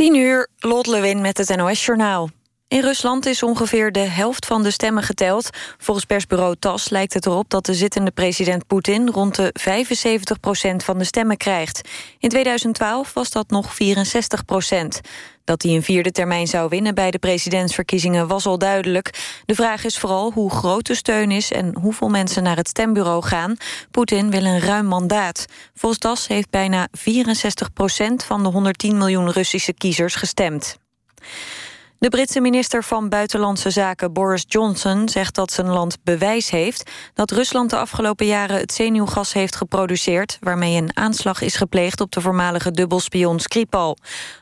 10 uur, Lot Lewin met het NOS-journaal. In Rusland is ongeveer de helft van de stemmen geteld. Volgens persbureau TAS lijkt het erop dat de zittende president Poetin... rond de 75% van de stemmen krijgt. In 2012 was dat nog 64 Dat hij een vierde termijn zou winnen bij de presidentsverkiezingen was al duidelijk. De vraag is vooral hoe groot de steun is en hoeveel mensen naar het stembureau gaan. Poetin wil een ruim mandaat. Volgens TAS heeft bijna 64% van de 110 miljoen Russische kiezers gestemd. De Britse minister van Buitenlandse Zaken Boris Johnson zegt dat zijn land bewijs heeft dat Rusland de afgelopen jaren het zenuwgas heeft geproduceerd waarmee een aanslag is gepleegd op de voormalige dubbelspion Skripal.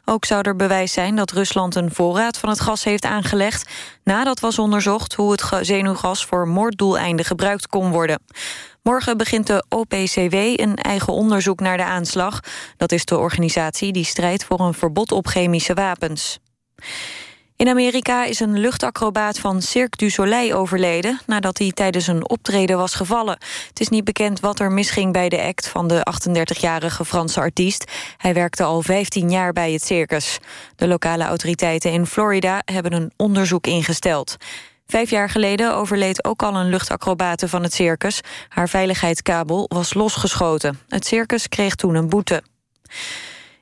Ook zou er bewijs zijn dat Rusland een voorraad van het gas heeft aangelegd nadat was onderzocht hoe het zenuwgas voor moorddoeleinden gebruikt kon worden. Morgen begint de OPCW een eigen onderzoek naar de aanslag. Dat is de organisatie die strijdt voor een verbod op chemische wapens. In Amerika is een luchtacrobaat van Cirque du Soleil overleden... nadat hij tijdens een optreden was gevallen. Het is niet bekend wat er misging bij de act van de 38-jarige Franse artiest. Hij werkte al 15 jaar bij het circus. De lokale autoriteiten in Florida hebben een onderzoek ingesteld. Vijf jaar geleden overleed ook al een luchtacrobate van het circus. Haar veiligheidskabel was losgeschoten. Het circus kreeg toen een boete.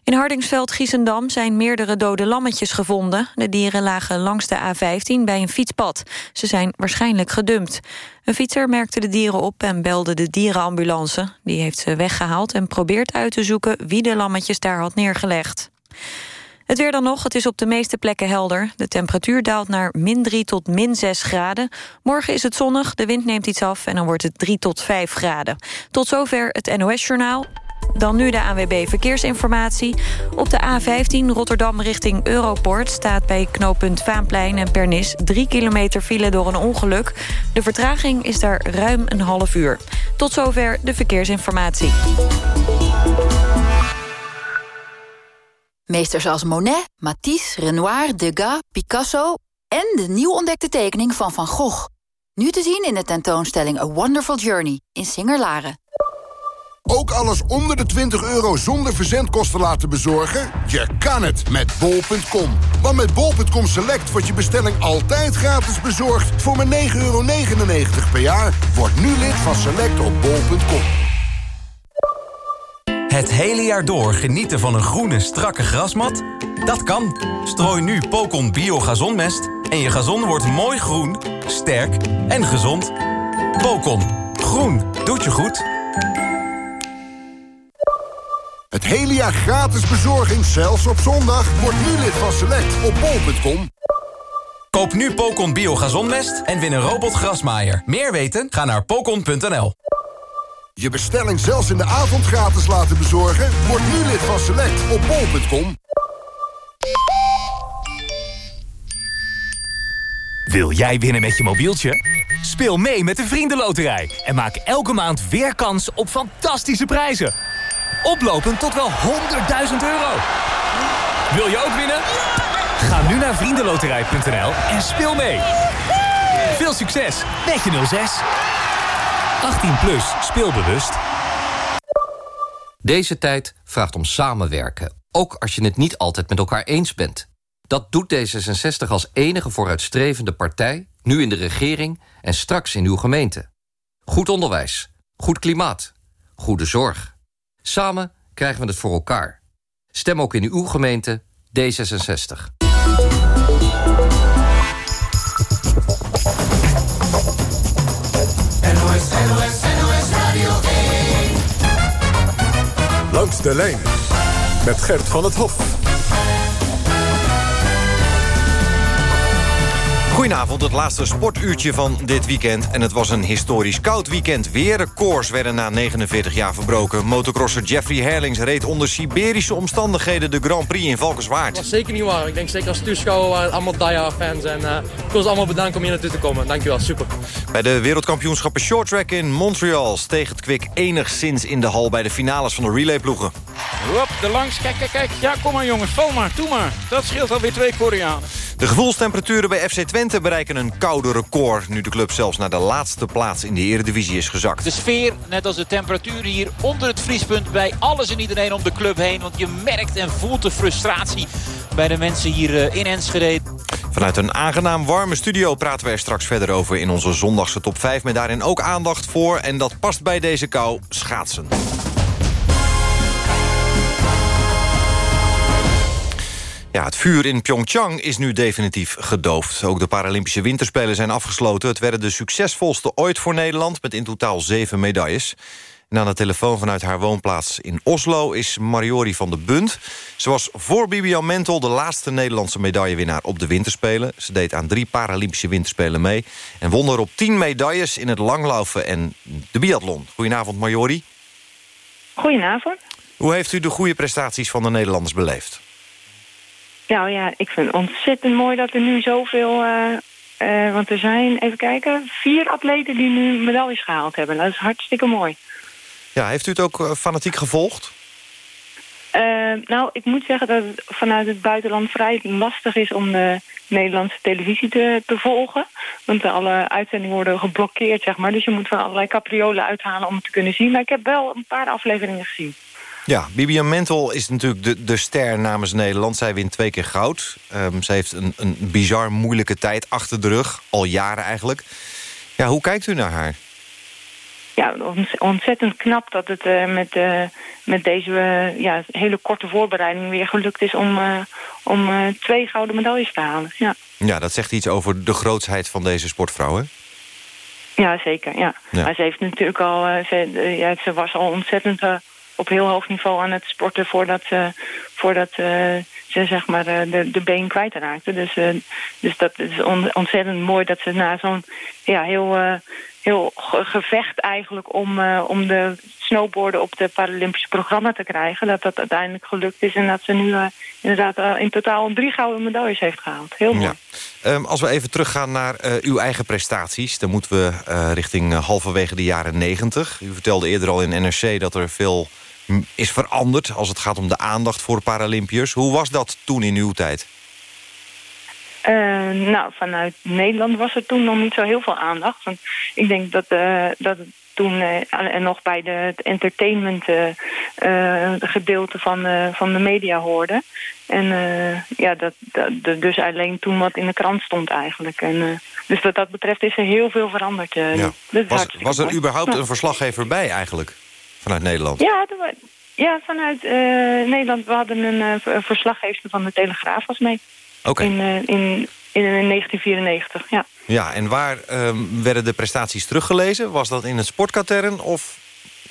In Hardingsveld-Giessendam zijn meerdere dode lammetjes gevonden. De dieren lagen langs de A15 bij een fietspad. Ze zijn waarschijnlijk gedumpt. Een fietser merkte de dieren op en belde de dierenambulance. Die heeft ze weggehaald en probeert uit te zoeken... wie de lammetjes daar had neergelegd. Het weer dan nog, het is op de meeste plekken helder. De temperatuur daalt naar min 3 tot min 6 graden. Morgen is het zonnig, de wind neemt iets af... en dan wordt het 3 tot 5 graden. Tot zover het NOS-journaal. Dan nu de ANWB Verkeersinformatie. Op de A15 Rotterdam richting Europort... staat bij knooppunt Vaanplein en Pernis... 3 kilometer file door een ongeluk. De vertraging is daar ruim een half uur. Tot zover de verkeersinformatie. Meesters als Monet, Matisse, Renoir, Degas, Picasso... en de nieuw ontdekte tekening van Van Gogh. Nu te zien in de tentoonstelling A Wonderful Journey in Singer-Laren. Ook alles onder de 20 euro zonder verzendkosten laten bezorgen? Je kan het met bol.com. Want met bol.com Select wordt je bestelling altijd gratis bezorgd... voor maar 9,99 euro per jaar. Word nu lid van Select op bol.com. Het hele jaar door genieten van een groene, strakke grasmat? Dat kan. Strooi nu Pocon Bio Gazonmest en je gazon wordt mooi groen, sterk en gezond. Pocon. Groen. Doet je goed. Het hele jaar gratis bezorging, zelfs op zondag. Word nu lid van Select op bol.com. Koop nu Pocon Bio Gazonmest en win een robotgrasmaaier. Meer weten? Ga naar pocon.nl. Je bestelling zelfs in de avond gratis laten bezorgen? Word nu lid van Select op bol.com. Wil jij winnen met je mobieltje? Speel mee met de Vriendenloterij en maak elke maand weer kans op fantastische prijzen. Oplopend tot wel 100.000 euro. Wil je ook winnen? Ga nu naar vriendenloterij.nl en speel mee. Veel succes met je 06. 18 plus, speelbewust. Deze tijd vraagt om samenwerken. Ook als je het niet altijd met elkaar eens bent. Dat doet D66 als enige vooruitstrevende partij... nu in de regering en straks in uw gemeente. Goed onderwijs, goed klimaat, goede zorg... Samen krijgen we het voor elkaar. Stem ook in uw gemeente D66. NOS, NOS, NOS Radio 1. Langs de lijn met Gert van het Hof. Goedenavond, het laatste sportuurtje van dit weekend. En het was een historisch koud weekend. Weer records werden na 49 jaar verbroken. Motocrosser Jeffrey Herlings reed onder Siberische omstandigheden... de Grand Prix in Valkenswaard. Dat was zeker niet waar. Ik denk zeker als toeschouwer waren het allemaal die fans. En uh, ik wil ze allemaal bedanken om hier naartoe te komen. Dankjewel, super. Bij de wereldkampioenschappen shorttrack in Montreal... steeg het kwik enigszins in de hal bij de finales van de relayploegen. Hop, de langs. Kijk, kijk, kijk. Ja, kom maar jongens, val maar, doe maar. Dat scheelt alweer twee Koreanen. De gevoelstemperaturen bij FC Twente bereiken een koude record... nu de club zelfs naar de laatste plaats in de eredivisie is gezakt. De sfeer, net als de temperatuur hier onder het vriespunt... bij alles en iedereen om de club heen. Want je merkt en voelt de frustratie bij de mensen hier eh, in Enschede. Vanuit een aangenaam warme studio praten we er straks verder over... in onze zondagse top 5, met daarin ook aandacht voor... en dat past bij deze kou, schaatsen. Ja, het vuur in Pyeongchang is nu definitief gedoofd. Ook de Paralympische Winterspelen zijn afgesloten. Het werden de succesvolste ooit voor Nederland... met in totaal zeven medailles. En aan de telefoon vanuit haar woonplaats in Oslo is Mariori van de Bunt. Ze was voor Bibian Mentel de laatste Nederlandse medaillewinnaar op de Winterspelen. Ze deed aan drie Paralympische Winterspelen mee... en won er op tien medailles in het langlaufen en de biathlon. Goedenavond, Mariori. Goedenavond. Hoe heeft u de goede prestaties van de Nederlanders beleefd? Nou ja, ik vind het ontzettend mooi dat er nu zoveel... Uh, want er zijn, even kijken, vier atleten die nu medailles gehaald hebben. Dat is hartstikke mooi. Ja, heeft u het ook uh, fanatiek gevolgd? Uh, nou, ik moet zeggen dat het vanuit het buitenland vrij lastig is om de Nederlandse televisie te, te volgen. Want alle uitzendingen worden geblokkeerd, zeg maar. Dus je moet van allerlei capriolen uithalen om het te kunnen zien. Maar ik heb wel een paar afleveringen gezien. Ja, Bibian Mentel is natuurlijk de, de ster namens Nederland. Zij wint twee keer goud. Um, zij heeft een, een bizar moeilijke tijd achter de rug. Al jaren eigenlijk. Ja, hoe kijkt u naar haar? Ja, ontzettend knap dat het uh, met, uh, met deze uh, ja, hele korte voorbereiding weer gelukt is om, om twee gouden medailles te halen. Ja. ja, dat zegt iets over de grootsheid van deze sportvrouw, hè? Ja, zeker. Ja. ja. Maar ze heeft natuurlijk al, ze, ja, ze was al ontzettend op heel hoog niveau aan het sporten voordat ze, voordat, ze zeg maar, de, de been kwijtraakte. Dus, dus dat is ontzettend mooi dat ze na zo'n ja, heel heel gevecht eigenlijk om, om de snowboarden op de Paralympische programma te krijgen. Dat dat uiteindelijk gelukt is en dat ze nu uh, inderdaad uh, in totaal drie gouden medailles heeft gehaald. Heel mooi. Ja. Um, als we even teruggaan naar uw eigen prestaties, dan moeten we richting halverwege de jaren negentig. U vertelde eerder al in NRC dat er veel is veranderd als het gaat om de aandacht voor Paralympiërs. Hoe was dat toen in uw tijd? Uh, nou, vanuit Nederland was er toen nog niet zo heel veel aandacht. Want ik denk dat, uh, dat het toen uh, en nog bij de, het entertainment gedeelte van, van de media hoorde. En ja, dat, dat, dus alleen toen wat in de krant stond eigenlijk. En, dus wat dat betreft is er heel veel veranderd. Ja. Was, was, er überhaupt een verslaggever bij eigenlijk? Vanuit Nederland? Ja, ja vanuit Nederland. We hadden een verslaggever van de Telegraaf was mee. Okay. In, uh, in, in 1994, ja. Ja, en waar um, werden de prestaties teruggelezen? Was dat in het sportkatern of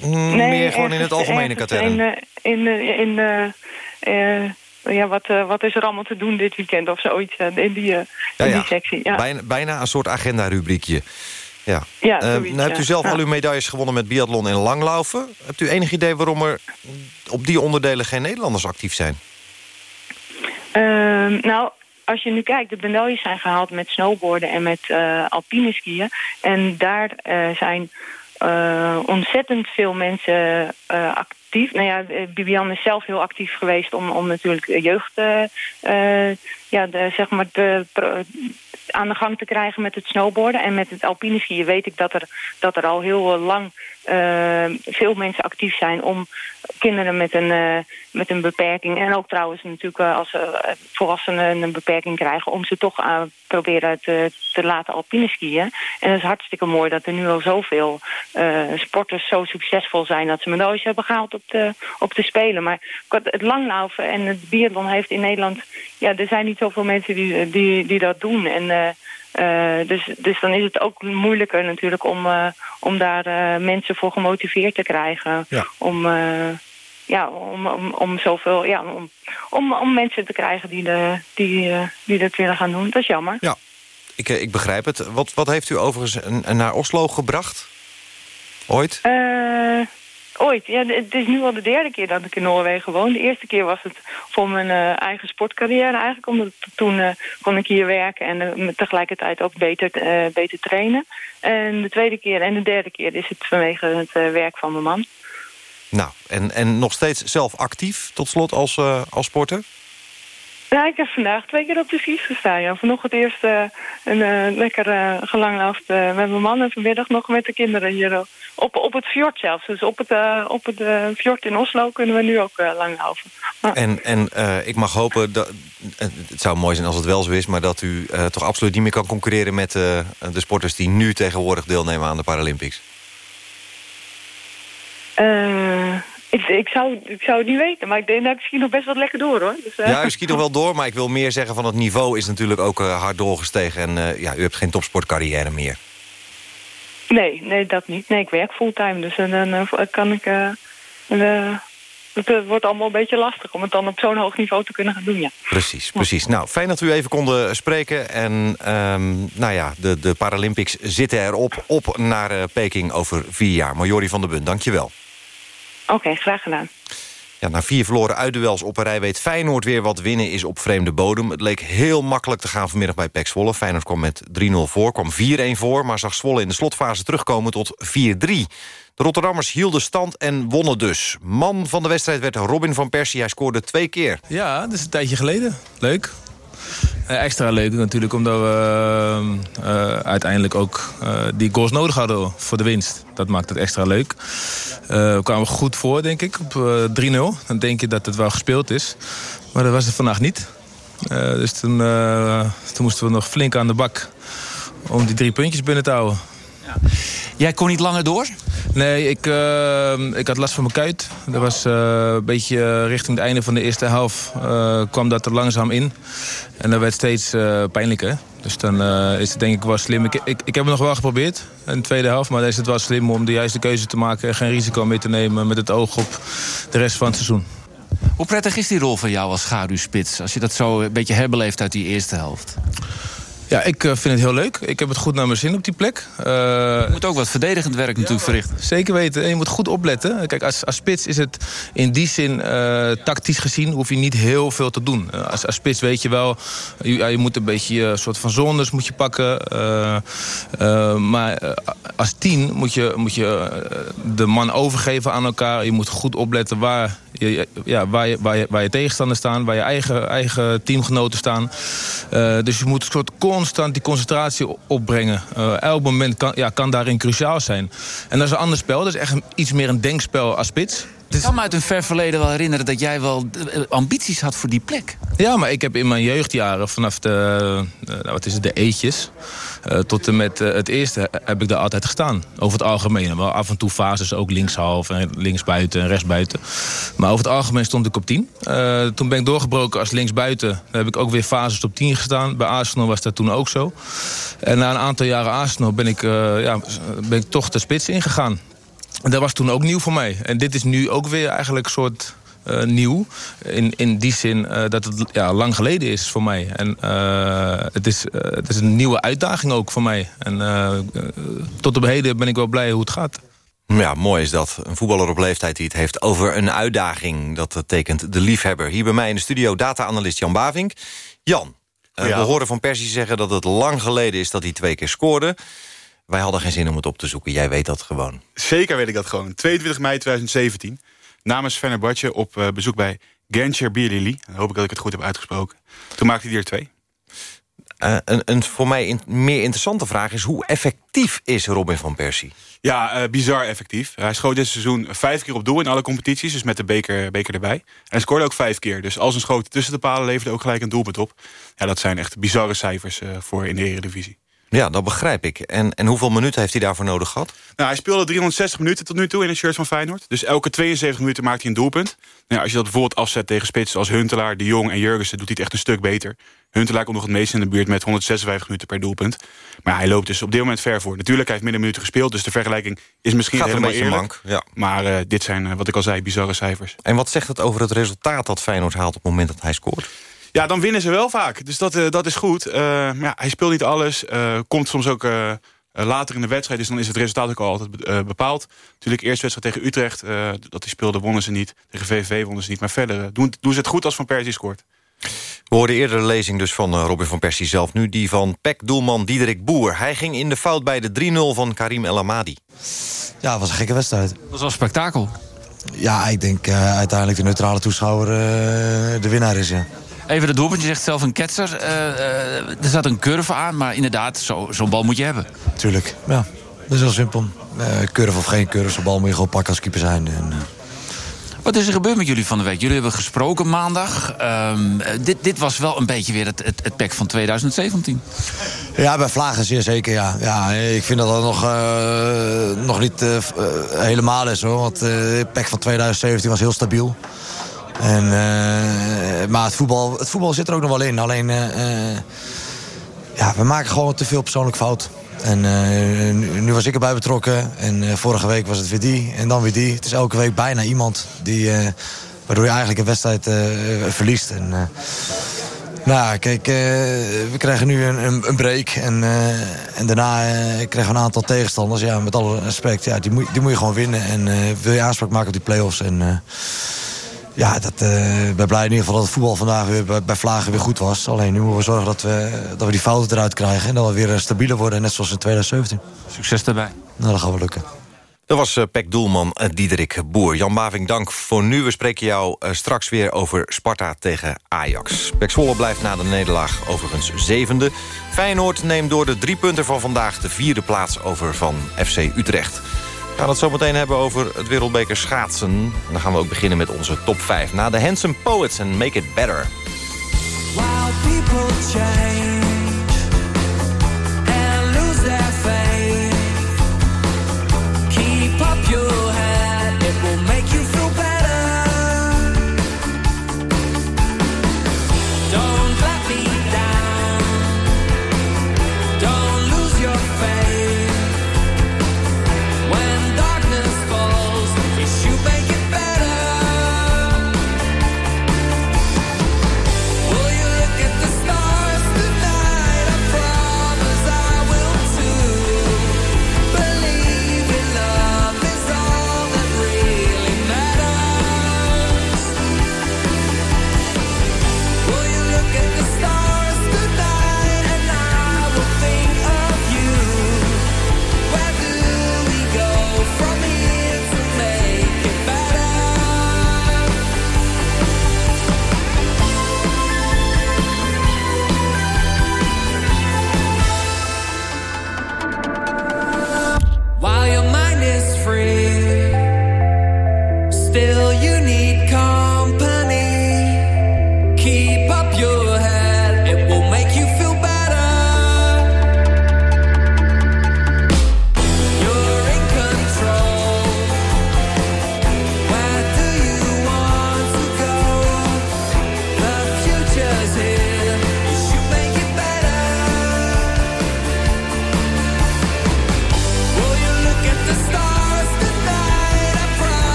mm, nee, meer gewoon in het algemene katern? In, in, in ja, wat, wat is er allemaal te doen dit weekend of zoiets in die, ja, in die sectie. Ja. Bijna, bijna een soort agenda-rubriekje. Ja. Ja, zoiets, nou hebt u zelf al uw medailles gewonnen met biathlon en langlaufen. Hebt u enig idee waarom er op die onderdelen geen Nederlanders actief zijn? Ehm, nou, als je nu kijkt, de medailles zijn gehaald met snowboarden en met uh, alpine skiën. En daar uh, zijn uh, ontzettend veel mensen actief. Nou ja, Bibian is zelf heel actief geweest om, om natuurlijk jeugd ja, de, zeg maar de, aan de gang te krijgen met het snowboarden. En met het alpine skiën weet ik dat er, dat er al heel lang uh, veel mensen actief zijn om kinderen met een, uh, met een beperking... en ook trouwens natuurlijk als volwassenen een beperking krijgen... om ze toch proberen te, te laten alpine skiën. En het is hartstikke mooi dat er nu al zoveel sporters zo succesvol zijn... dat ze medailles hebben gehaald op de, op de Spelen. Maar het langlaufen en het biathlon heeft in Nederland... ja, er zijn niet zoveel mensen die, die, die dat doen. En... Uh, dus, dus dan is het ook moeilijker natuurlijk om, uh, om daar uh, mensen voor gemotiveerd te krijgen. Ja. Om, ja, om, om, om zoveel, ja, om, om, om mensen te krijgen die, de, die, die dat willen gaan doen. Dat is jammer. Ja, ik, ik begrijp het. Wat, wat heeft u overigens naar Oslo gebracht? Ooit? Ooit. Ja, het is nu al de derde keer dat ik in Noorwegen woon. De eerste keer was het voor mijn uh, eigen sportcarrière eigenlijk. Omdat toen uh, kon ik hier werken en uh, tegelijkertijd ook beter, beter trainen. En de tweede keer en de derde keer is het vanwege het werk van mijn man. Nou, en, en nog steeds zelf actief tot slot als, als sporter? Ja, ik heb vandaag twee keer op de skis gestaan. Ja. Vanochtend eerst uh, een, uh, lekker uh, gelanglaufd met mijn man... en vanmiddag nog met de kinderen hier op, op het fjord zelfs. Dus op het, op het fjord in Oslo kunnen we nu ook langlaufen. Ja. En, en ik mag hopen, dat, het zou mooi zijn als het wel zo is... maar dat u toch absoluut niet meer kan concurreren met de sporters... die nu tegenwoordig deelnemen aan de Paralympics. Ik, ik, zou, ik zou het niet weten, maar ik denk dat ik ski nog best wel lekker door, hoor. Dus, uh... Ja, u skiet nog wel door, maar ik wil meer zeggen van het niveau is natuurlijk ook uh, hard doorgestegen. En uh, ja, u hebt geen topsportcarrière meer. Nee, nee, dat niet. Nee, ik werk fulltime, dus dan kan ik... het wordt allemaal een beetje lastig om het dan op zo'n hoog niveau te kunnen gaan doen, ja. Precies, precies. Nou, fijn dat we even konden spreken. En um, nou ja, de, de Paralympics zitten erop. Op naar Peking over vier jaar. Majori van der Bund, dank je wel. Oké, okay, graag gedaan. Ja, na vier verloren uitduels op een rij weet Feyenoord weer wat winnen is op vreemde bodem. Het leek heel makkelijk te gaan vanmiddag bij PEC Zwolle. Feyenoord kwam met 3-0 voor, kwam 4-1 voor... maar zag Zwolle in de slotfase terugkomen tot 4-3. De Rotterdammers hielden stand en wonnen dus. Man van de wedstrijd werd Robin van Persie. Hij scoorde twee keer. Ja, dat is een tijdje geleden. Leuk. Eh, extra leuk natuurlijk omdat we uh, uiteindelijk ook uh, die goals nodig hadden voor de winst. Dat maakt het extra leuk. we kwamen goed voor, denk ik, op 3-0. Dan denk je dat het wel gespeeld is. Maar dat was het vandaag niet. dus toen, toen moesten we nog flink aan de bak om die drie puntjes binnen te houden. Ja. Jij kon niet langer door? Nee, ik, uh, ik had last van mijn kuit. Dat was uh, een beetje richting het einde van de eerste helft uh, kwam dat er langzaam in. En dat werd steeds pijnlijker. Dus dan is het denk ik wel slim. Ik, ik, ik heb het nog wel geprobeerd in de tweede helft. Maar dan is het wel slim om de juiste keuze te maken... en geen risico mee te nemen met het oog op de rest van het seizoen. Hoe prettig is die rol van jou als schaduwspits? Als je dat zo een beetje herbeleeft uit die eerste helft? Ja, ik eh, vind het heel leuk. Ik heb het goed naar mijn zin op die plek. Uh, je moet ook wat verdedigend werk natuurlijk verrichten. Zeker weten. En je moet goed opletten. Kijk, als, als spits is het in die zin uh, tactisch gezien... hoef je niet heel veel te doen. als, als spits weet je wel... Je, je moet een beetje een soort van zones moet je pakken. maar als tien moet je, moet je de man overgeven aan elkaar. Je moet goed opletten waar je, ja, waar, je, waar, je, waar je tegenstanders staan. Waar je eigen, eigen teamgenoten staan. dus je moet soort constant die concentratie opbrengen. Uh, elk moment kan, ja, kan daarin cruciaal zijn. En dat is een ander spel. Dat is echt iets meer een denkspel als spits. Ik kan me uit een ver verleden wel herinneren dat jij wel eh, ambities had voor die plek. Ja, maar ik heb in mijn jeugdjaren vanaf de, uh, wat is het, de eetjes... Tot en met het eerste heb ik daar altijd gestaan. Over het algemeen. Wel af en toe fases ook linkshalf en linksbuiten en rechtsbuiten. Maar over het algemeen stond ik op 10. Uh, toen ben ik doorgebroken als linksbuiten. Heb ik ook weer fases op 10 gestaan. Bij Arsenal was dat toen ook zo. En na een aantal jaren Arsenal ben ik, ja, ben ik toch de spits ingegaan. Dat was toen ook nieuw voor mij. En dit is nu ook weer eigenlijk een soort uh, nieuw. In, in die zin uh, dat het ja, lang geleden is voor mij. En uh, het, is, het is een nieuwe uitdaging ook voor mij. En tot op heden ben ik wel blij hoe het gaat. Ja, mooi is dat. Een voetballer op leeftijd die het heeft over een uitdaging. Dat tekent de liefhebber. Hier bij mij in de studio data-analyst Jan Bavink. Jan, ja. we horen van Persie zeggen dat het lang geleden is dat hij twee keer scoorde. Wij hadden geen zin om het op te zoeken. Jij weet dat gewoon. Zeker weet ik dat gewoon. 22 mei 2017 namens Fenerbahce op uh, bezoek bij Gencher Bielili. Dan hoop ik dat ik het goed heb uitgesproken. Toen maakte hij er twee. Uh, een, een, voor mij in, meer interessante vraag is... hoe effectief is Robin van Persie? Ja, uh, bizar effectief. Hij schoot dit seizoen vijf keer op doel in alle competities. Dus met de beker, beker erbij. En hij scoorde ook vijf keer. Dus als een schoot tussen de palen leverde ook gelijk een doelpunt op. Ja, dat zijn echt bizarre cijfers uh, voor in de Eredivisie. Ja, dat begrijp ik. En, en hoeveel minuten heeft hij daarvoor nodig gehad? Nou, hij speelde 360 minuten tot nu toe in een shirt van Feyenoord. Dus elke 72 minuten maakt hij een doelpunt. Nou, als je dat bijvoorbeeld afzet tegen spitsen als Huntelaar, De Jong en Jurgensen... doet hij het echt een stuk beter. Huntelaar komt nog het meest in de buurt met 156 minuten per doelpunt. Maar hij loopt dus op dit moment ver voor. Natuurlijk, hij heeft minder minuten gespeeld... dus de vergelijking is misschien Gaat helemaal een eerlijk. Mank, ja. Maar uh, dit zijn, uh, wat ik al zei, bizarre cijfers. En wat zegt het over het resultaat dat Feyenoord haalt... op het moment dat hij scoort? Ja, dan winnen ze wel vaak. Dus dat, uh, dat is goed. Uh, ja, hij speelt niet alles. Uh, komt soms ook later in de wedstrijd. Dus dan is het resultaat ook al altijd bepaald. Natuurlijk eerste wedstrijd tegen Utrecht. dat die speelde wonnen ze niet. Tegen VVV wonnen ze niet. Maar verder doen, doen ze het goed als Van Persie scoort. We hoorden eerder de lezing dus van Robin van Persie zelf. Nu die van PEC-doelman Diederik Boer. Hij ging in de fout bij de 3-0 van Karim El Amadi. Ja, het was een gekke wedstrijd. Dat was wel spektakel. Ja, ik denk uiteindelijk de neutrale toeschouwer de winnaar is, ja. Even de doelpunt, je zegt zelf een ketser. Eh, eh, er zat een curve aan, maar inderdaad, zo- zo'n bal moet je hebben. Tuurlijk, ja. Dat is heel simpel. Eh curve of geen curve, zo'n bal moet je gewoon pakken als keeper zijn. En, Wat is er gebeurd met jullie van de week? Jullie hebben gesproken maandag. Ehm, eh, dit, dit was wel een beetje weer het, het, het pack van 2017. Ja, bij Vlagen zeer zeker, ja. ja ik vind dat dat nog, nog niet helemaal is, hoor. Want het pack van 2017 was heel stabiel. En, eh, maar het voetbal, het voetbal zit er ook nog wel in. Alleen, eh, eh, ja, we maken gewoon te veel persoonlijk fout. En nu, was ik erbij betrokken. En vorige week was het weer die. En dan weer die. Het is elke week bijna iemand die... waardoor je eigenlijk een wedstrijd verliest. En, nou, kijk, we krijgen nu een, een, break. En, en daarna krijgen we een aantal tegenstanders. Ja, met alle respect, ja, die, moet, die moet je gewoon winnen. En wil je aanspraak maken op die play-offs. En, ja, dat, eh, ik ben blij in ieder geval dat het voetbal vandaag weer bij, bij Vlagen weer goed was. Alleen nu moeten we zorgen dat we, dat we die fouten eruit krijgen. En dat we weer eh, stabieler worden, net zoals in 2017. Succes daarbij. Nou, dat gaat wel lukken. Dat was eh, PEC-doelman eh, Diederik Boer. Jan Baving, dank voor nu. We spreken jou eh, straks weer over Sparta tegen Ajax. PEC Zwolle blijft na de nederlaag overigens zevende. Feyenoord neemt door de drie punten van vandaag... de vierde plaats over van FC Utrecht. We gaan het zo meteen hebben over het wereldbeker schaatsen. En dan gaan we ook beginnen met onze top 5. Na de Handsome Poets en Make It Better. People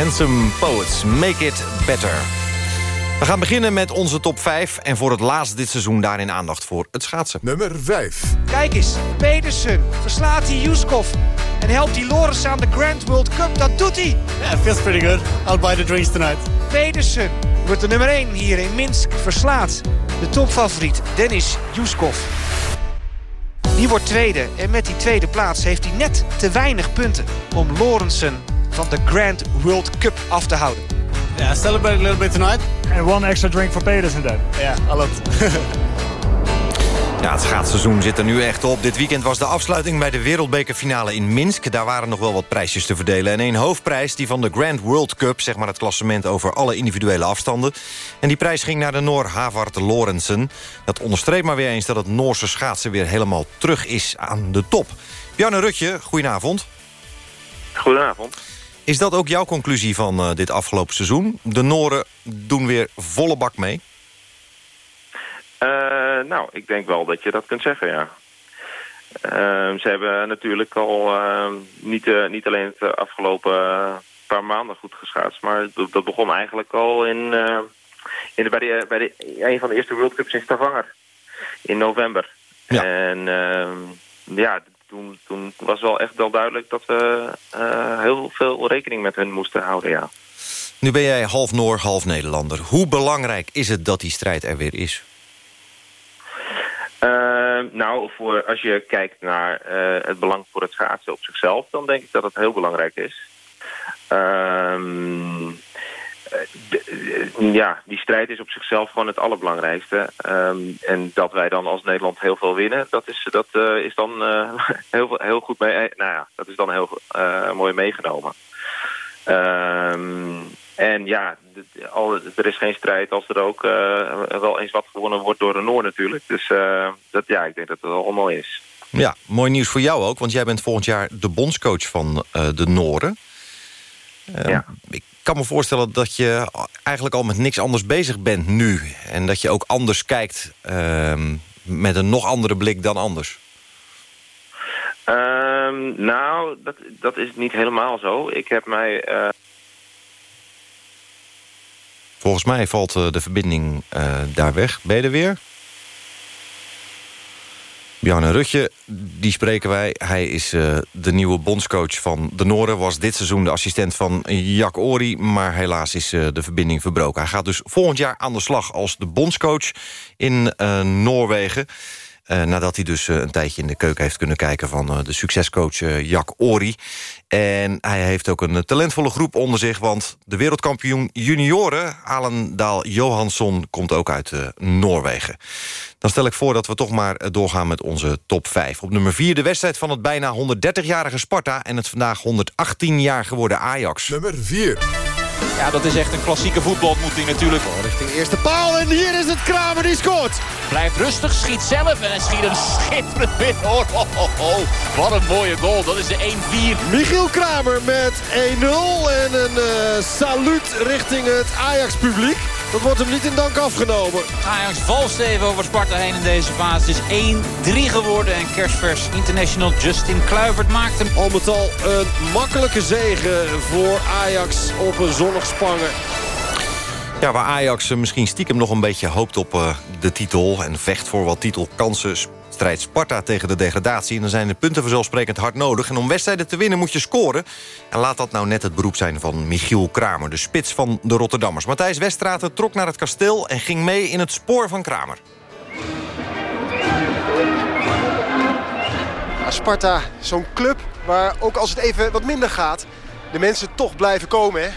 Handsome Poets. Make it better. We gaan beginnen met onze top 5. En voor het laatst dit seizoen daarin aandacht voor het schaatsen. Nummer 5. Kijk eens, Pedersen verslaat die Yuskov en helpt die Loris aan de Grand World Cup. Dat doet hij. Yeah, feels pretty good. I'll buy the drinks tonight. Pedersen wordt de nummer 1 hier in Minsk. Verslaat de topfavoriet Dennis Yuskov. Die wordt tweede en met die tweede plaats heeft hij net te weinig punten om Lorensen van de Grand World Cup af te houden. Yeah, celebrate a little bit tonight. And one extra drink for Pedersen then. Yeah, I love it. Ja, het schaatsseizoen zit er nu echt op. Dit weekend was de afsluiting bij de wereldbekerfinale in Minsk. Daar waren nog wel wat prijsjes te verdelen. En één hoofdprijs, die van de Grand World Cup... zeg maar het klassement over alle individuele afstanden. En die prijs ging naar de Noor Havard Lorentzen. Dat onderstreept maar weer eens dat het Noorse schaatsen... weer helemaal terug is aan de top. Bjarne Rutje, goedenavond. Goedenavond. Is dat ook jouw conclusie van eh, dit afgelopen seizoen? De Nooren doen weer volle bak mee? Eh, nou, ik denk wel dat je dat kunt zeggen, ja. Ehm, ze hebben natuurlijk al niet, eh, niet alleen het afgelopen eh, paar maanden goed geschaatst... maar dat, begon eigenlijk al in, eh, in de, bij, de, bij de, een van de eerste World Cups in Stavanger in november. En ehm, ja, toen, toen was wel echt wel duidelijk dat we eh, heel veel rekening met hun moesten houden, ja. Nu ben jij half Noor, half Nederlander. Hoe belangrijk is het dat die strijd er weer is? Uh, nou, voor, als je kijkt naar uh, het belang voor het schaatsen op zichzelf... dan denk ik dat het heel belangrijk is. Um, ja, die strijd is op zichzelf gewoon het allerbelangrijkste. Um, en dat wij dan als Nederland heel veel winnen... dat is, dat, uh, is dan heel, heel goed mee... Nou ja, dat is dan heel mooi meegenomen. Um, en ja, al, er is geen strijd als er ook uh, wel eens wat gewonnen wordt door de Noor natuurlijk. Dus uh, dat, ja, ik denk dat het allemaal is. Ja, mooi nieuws voor jou ook, want jij bent volgend jaar de bondscoach van uh, de Noren. ja. Ik kan me voorstellen dat je eigenlijk al met niks anders bezig bent nu. En dat je ook anders kijkt ehm, met een nog andere blik dan anders. Um, nou, dat, dat is niet helemaal zo. Ik heb mij... Volgens mij valt uh, de verbinding uh, daar weg. Ben je er weer? Bjarne Rutje, die spreken wij. Hij is uh, de nieuwe bondscoach van de Noorden. Was dit seizoen de assistent van Jack Ori. Maar helaas is de verbinding verbroken. Hij gaat dus volgend jaar aan de slag als de bondscoach in Noorwegen. Uh, nadat hij dus een tijdje in de keuken heeft kunnen kijken... van de succescoach Jack Ori. En hij heeft ook een talentvolle groep onder zich... want de wereldkampioen junioren, Alendaal Johansson... komt ook uit Noorwegen. Dan stel ik voor dat we toch maar doorgaan met onze top 5. Op nummer 4 de wedstrijd van het bijna 130-jarige Sparta... en het vandaag 118 jaar geworden Ajax. Nummer 4. Ja, dat is echt een klassieke voetbalontmoeting natuurlijk. Oh, richting eerste paal en hier is het Kramer die scoort. Blijft rustig, schiet zelf en schiet hem schitterend binnen. Oh, oh, oh, oh. Wat een mooie goal, dat is de 1-4. Michiel Kramer met 1-0 en een uh, saluut richting het Ajax-publiek. Dat wordt hem niet in dank afgenomen. Ajax valst even over Sparta heen in deze fase. Het is 1-3 geworden en kerstvers international Justin Kluivert maakt hem. Al met al een makkelijke zege voor Ajax op een zonnig Spangen. Ja, waar Ajax misschien stiekem nog een beetje hoopt op uh, de titel... en vecht voor wat titelkansen strijdt Sparta tegen de degradatie... en dan zijn de punten vanzelfsprekend hard nodig. En om wedstrijden te winnen moet je scoren. En laat dat nou net het beroep zijn van Michiel Kramer... de spits van de Rotterdammers. Matthijs Westraten trok naar het kasteel... en ging mee in het spoor van Kramer. Ja, Sparta, zo'n club waar ook als het even wat minder gaat... de mensen toch blijven komen, hè?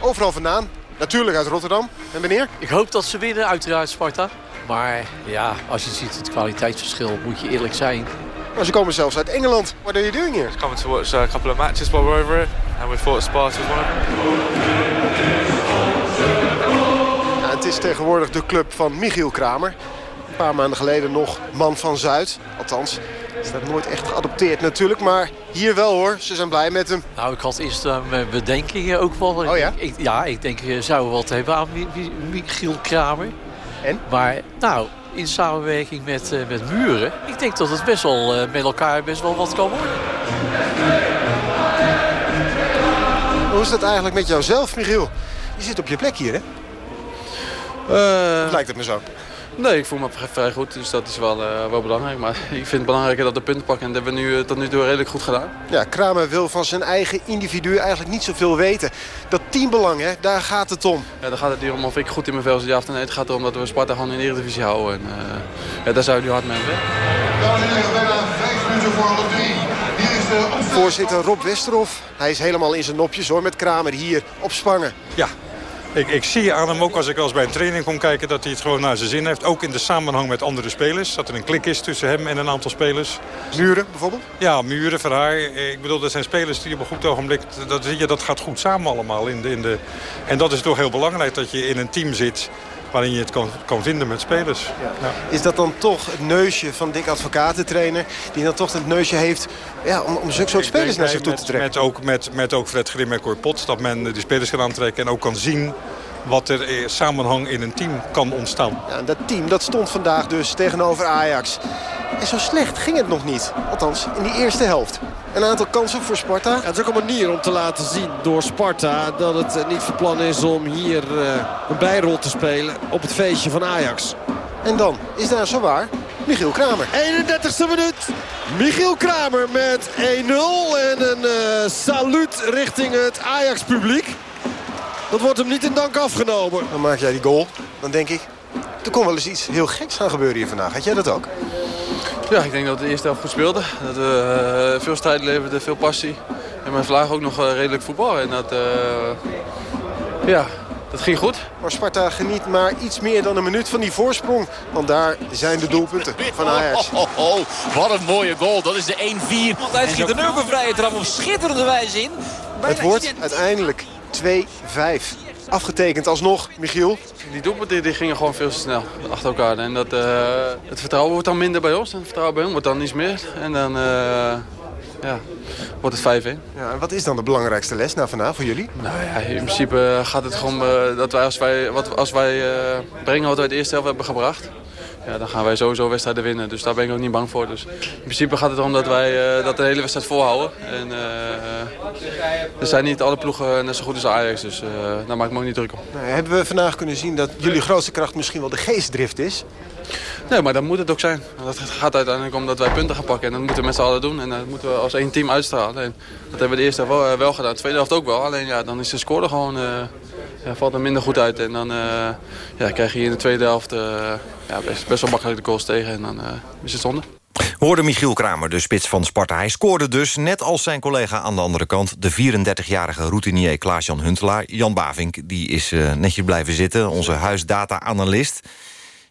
Overal vandaan. Natuurlijk uit Rotterdam. En meneer? Ik hoop dat ze winnen, uiteraard Sparta. Maar ja, als je ziet het kwaliteitsverschil, moet je eerlijk zijn. Maar ze komen zelfs uit Engeland. What are you doing here? Coming to watch a couple of matches while we're over here. And we thought Sparta was one of them. Ja, het is tegenwoordig de club van Michiel Kramer. Een paar maanden geleden nog man van Zuid. Althans, is dat nooit echt geadopteerd natuurlijk. Maar hier wel hoor, ze zijn blij met hem. Nou, ik had eerst uh, mijn bedenkingen ook wel. Oh ja? Ik, ja, ik denk, uh, zouden we wat hebben aan Michiel Kramer. En? Maar, nou, in samenwerking met, uh, met Muren. Ik denk dat het best wel uh, met elkaar best wel wat kan worden. Hoe is dat eigenlijk met jouzelf, Michiel? Je zit op je plek hier, hè? Uh, lijkt het me zo? Nee, ik voel me vrij goed, dus dat is wel, uh, wel belangrijk. Maar ik vind het belangrijker dat de punten pakken. En dat hebben we nu tot nu toe redelijk goed gedaan. Ja, Kramer wil van zijn eigen individu eigenlijk niet zoveel weten. Dat teambelang, hè, daar gaat het om. Ja, daar gaat het niet om of ik goed in mijn vel zit. Ja, of nee, het gaat erom dat we Sparta gewoon in de Eredivisie houden. En uh, ja, daar zou je nu hard mee hebben. Dames en heren, bijna vijf minuten voor half drie. Hier is Voorzitter Rob Westerhof. Hij is helemaal in zijn nopjes hoor met Kramer hier op Spangen. Ja, ik, ik zie aan hem ook als ik als bij een training kom kijken... dat hij het gewoon naar zijn zin heeft. Ook in de samenhang met andere spelers. Dat er een klik is tussen hem en een aantal spelers. Muren bijvoorbeeld? Ja, Muren, Verhaar. Ik bedoel, dat zijn spelers die op een goed ogenblik... Dat, zie je, dat gaat goed samen allemaal. In de, in de, en dat is toch heel belangrijk dat je in een team zit... waarin je het kan, kan vinden met spelers. Ja. Is dat dan toch het neusje van Dick Advocaat, de trainer... die dan toch het neusje heeft ja, om, om zulke soort spelers naar zich toe te trekken? Met ook, met, met ook Fred Grim en Cor Pot. Dat men de spelers kan aantrekken en ook kan zien wat er eh, samenhang in een team kan ontstaan. Ja, dat team dat stond vandaag dus tegenover Ajax. En zo slecht ging het nog niet. Althans, in die eerste helft. Een aantal kansen voor Sparta. Ja, het is ook een manier om te laten zien door Sparta... dat het eh, niet van plan is om hier eh, een bijrol te spelen op het feestje van Ajax. En dan is daar zowaar Michiel Kramer. 31ste minuut. Michiel Kramer met 1-0 en een eh, saluut richting het Ajax-publiek. Dat wordt hem niet in dank afgenomen. Dan maak jij die goal. Dan denk ik, er kon wel eens iets heel geks gaan gebeuren hier vandaag. Had jij dat ook? Ja, ik denk dat we de eerste helft goed speelden. Dat we eh, veel strijd leverden, veel passie. En met vandaag ook nog eh, redelijk voetbal. En dat, eh, ja, dat ging goed. Maar Sparta geniet maar iets meer dan een minuut van die voorsprong. Want daar zijn de doelpunten van Ajax. Oh, oh, oh, wat een mooie goal. Dat is de 1-4. Want hij schiet er nu ook een vrije trap op schitterende wijze in. Het wordt uiteindelijk 2-5. Afgetekend alsnog, Michiel. Die doelpunten die gingen gewoon veel te snel achter elkaar. En dat, eh, het vertrouwen wordt dan minder bij ons. En het vertrouwen bij hen wordt dan iets meer. En dan eh, ja, wordt het 5-1. Ja, en wat is dan de belangrijkste les nou vandaag voor jullie? Nou ja, in principe gaat het gewoon eh, dat wij als wij, wat, als wij brengen wat wij de eerste helft hebben gebracht. Ja, dan gaan wij sowieso wedstrijden winnen. Dus daar ben ik ook niet bang voor. Dus in principe gaat het erom dat wij eh, dat de hele wedstrijd volhouden. En eh, er zijn niet alle ploegen net zo goed als Ajax. Dus eh, daar maak ik me ook niet druk om. Nou, hebben we vandaag kunnen zien dat jullie grootste kracht misschien wel de geestdrift is? Nee, maar dat moet het ook zijn. Het gaat uiteindelijk om dat wij punten gaan pakken. En dat moeten we met z'n allen doen. En dat moeten we als één team uitstralen. En dat hebben we de eerste helft wel, wel gedaan. De tweede helft ook wel. Alleen ja, dan is de score gewoon... ja, valt er minder goed uit. En dan eh, ja, krijg je hier in de tweede helft eh, ja, best, best wel makkelijk de goals tegen. En dan eh, is het zonde. Hoorde Michiel Kramer, de spits van Sparta. Hij scoorde dus, net als zijn collega aan de andere kant... de 34-jarige routinier Klaas-Jan Huntelaar. Jan Bavink, die is eh, netjes blijven zitten, onze huisdata-analyst.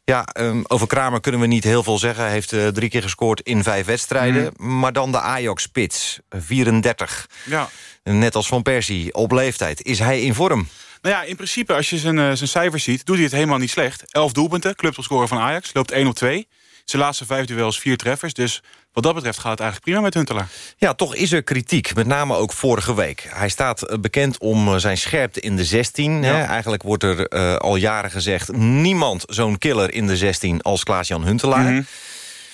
Ja, ehm, over Kramer kunnen we niet heel veel zeggen. Hij heeft eh, drie keer gescoord in vijf wedstrijden. Maar dan de Ajax-spits, 34. Ja. Net als Van Persie, op leeftijd. Is hij in vorm? Nou ja, in principe, als je zijn, eh, zijn cijfers ziet, doet hij het helemaal niet slecht. 11 doelpunten, clubtopscorer van Ajax, loopt 1 op 2. Zijn laatste vijf duels, vier treffers. Dus wat dat betreft gaat het eigenlijk prima met Huntelaar. Ja, toch is er kritiek, met name ook vorige week. Hij staat eh, bekend om eh, zijn scherpte in de 16. Hè? Eigenlijk wordt er al jaren gezegd... niemand zo'n killer in de 16 als Klaas-Jan Huntelaar. Mhm.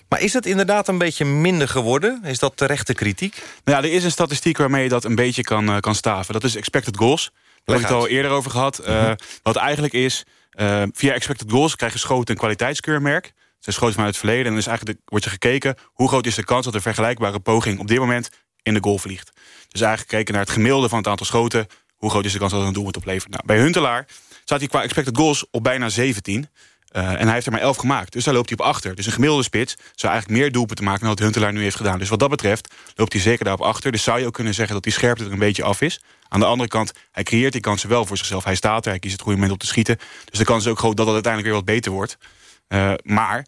Maar is het inderdaad een beetje minder geworden? Is dat terechte kritiek? Nou ja, er is een statistiek waarmee je dat een beetje kan, kan staven. Dat is expected goals. Daar heb ik het al eerder over gehad. Eh, Wat eigenlijk is, eh, via expected goals krijg je schoten een kwaliteitskeurmerk. Zijn schoten vanuit het verleden. En dan is eigenlijk de- wordt er gekeken hoe groot is de kans dat een vergelijkbare poging op dit moment in de goal vliegt. Dus eigenlijk gekeken naar het gemiddelde van het aantal schoten. Hoe groot is de kans dat het een doelpunt oplevert? Nou, bij Huntelaar staat hij qua expected goals op bijna 17. Eh, en hij heeft er maar 11 gemaakt. Dus daar loopt hij op achter. Dus een gemiddelde spits zou eigenlijk meer doelpunten maken... dan wat Huntelaar nu heeft gedaan. Dus wat dat betreft loopt hij zeker daarop achter. Dus zou je ook kunnen zeggen dat die scherpte er een beetje af is. Aan de andere kant, hij creëert die kansen wel voor zichzelf. Hij staat er, hij kiest het goede moment om te schieten. Dus de kans is ook groot dat het uiteindelijk weer wat beter wordt. Eh, maar,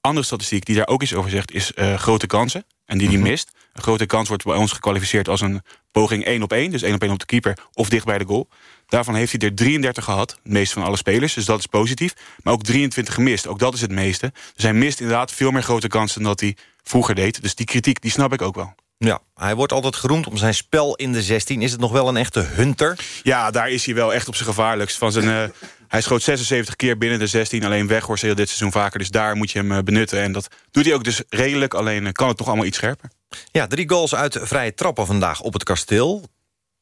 andere statistiek die daar ook iets over zegt... is eh, grote kansen en die hij mist. Een grote kans wordt bij ons gekwalificeerd als een poging 1 op 1. Dus 1 op 1 op de keeper of dicht bij de goal. Daarvan heeft hij er 33 gehad, het meeste van alle spelers. Dus dat is positief. Maar ook 23 gemist, ook dat is het meeste. Dus hij mist inderdaad veel meer grote kansen dan dat hij vroeger deed. Dus die kritiek, die snap ik ook wel. Ja, hij wordt altijd geroemd om zijn spel in de 16. Is het nog wel een echte hunter? Ja, daar is hij wel echt op zijn gevaarlijkst. Van zijn, eh, hij schoot 76 keer binnen de 16. Alleen Weghorst heel dit seizoen vaker. Dus daar moet je hem eh, benutten. En dat doet hij ook dus redelijk. Alleen eh, kan het toch allemaal iets scherper. Ja, drie goals uit vrije trappen vandaag op het kasteel.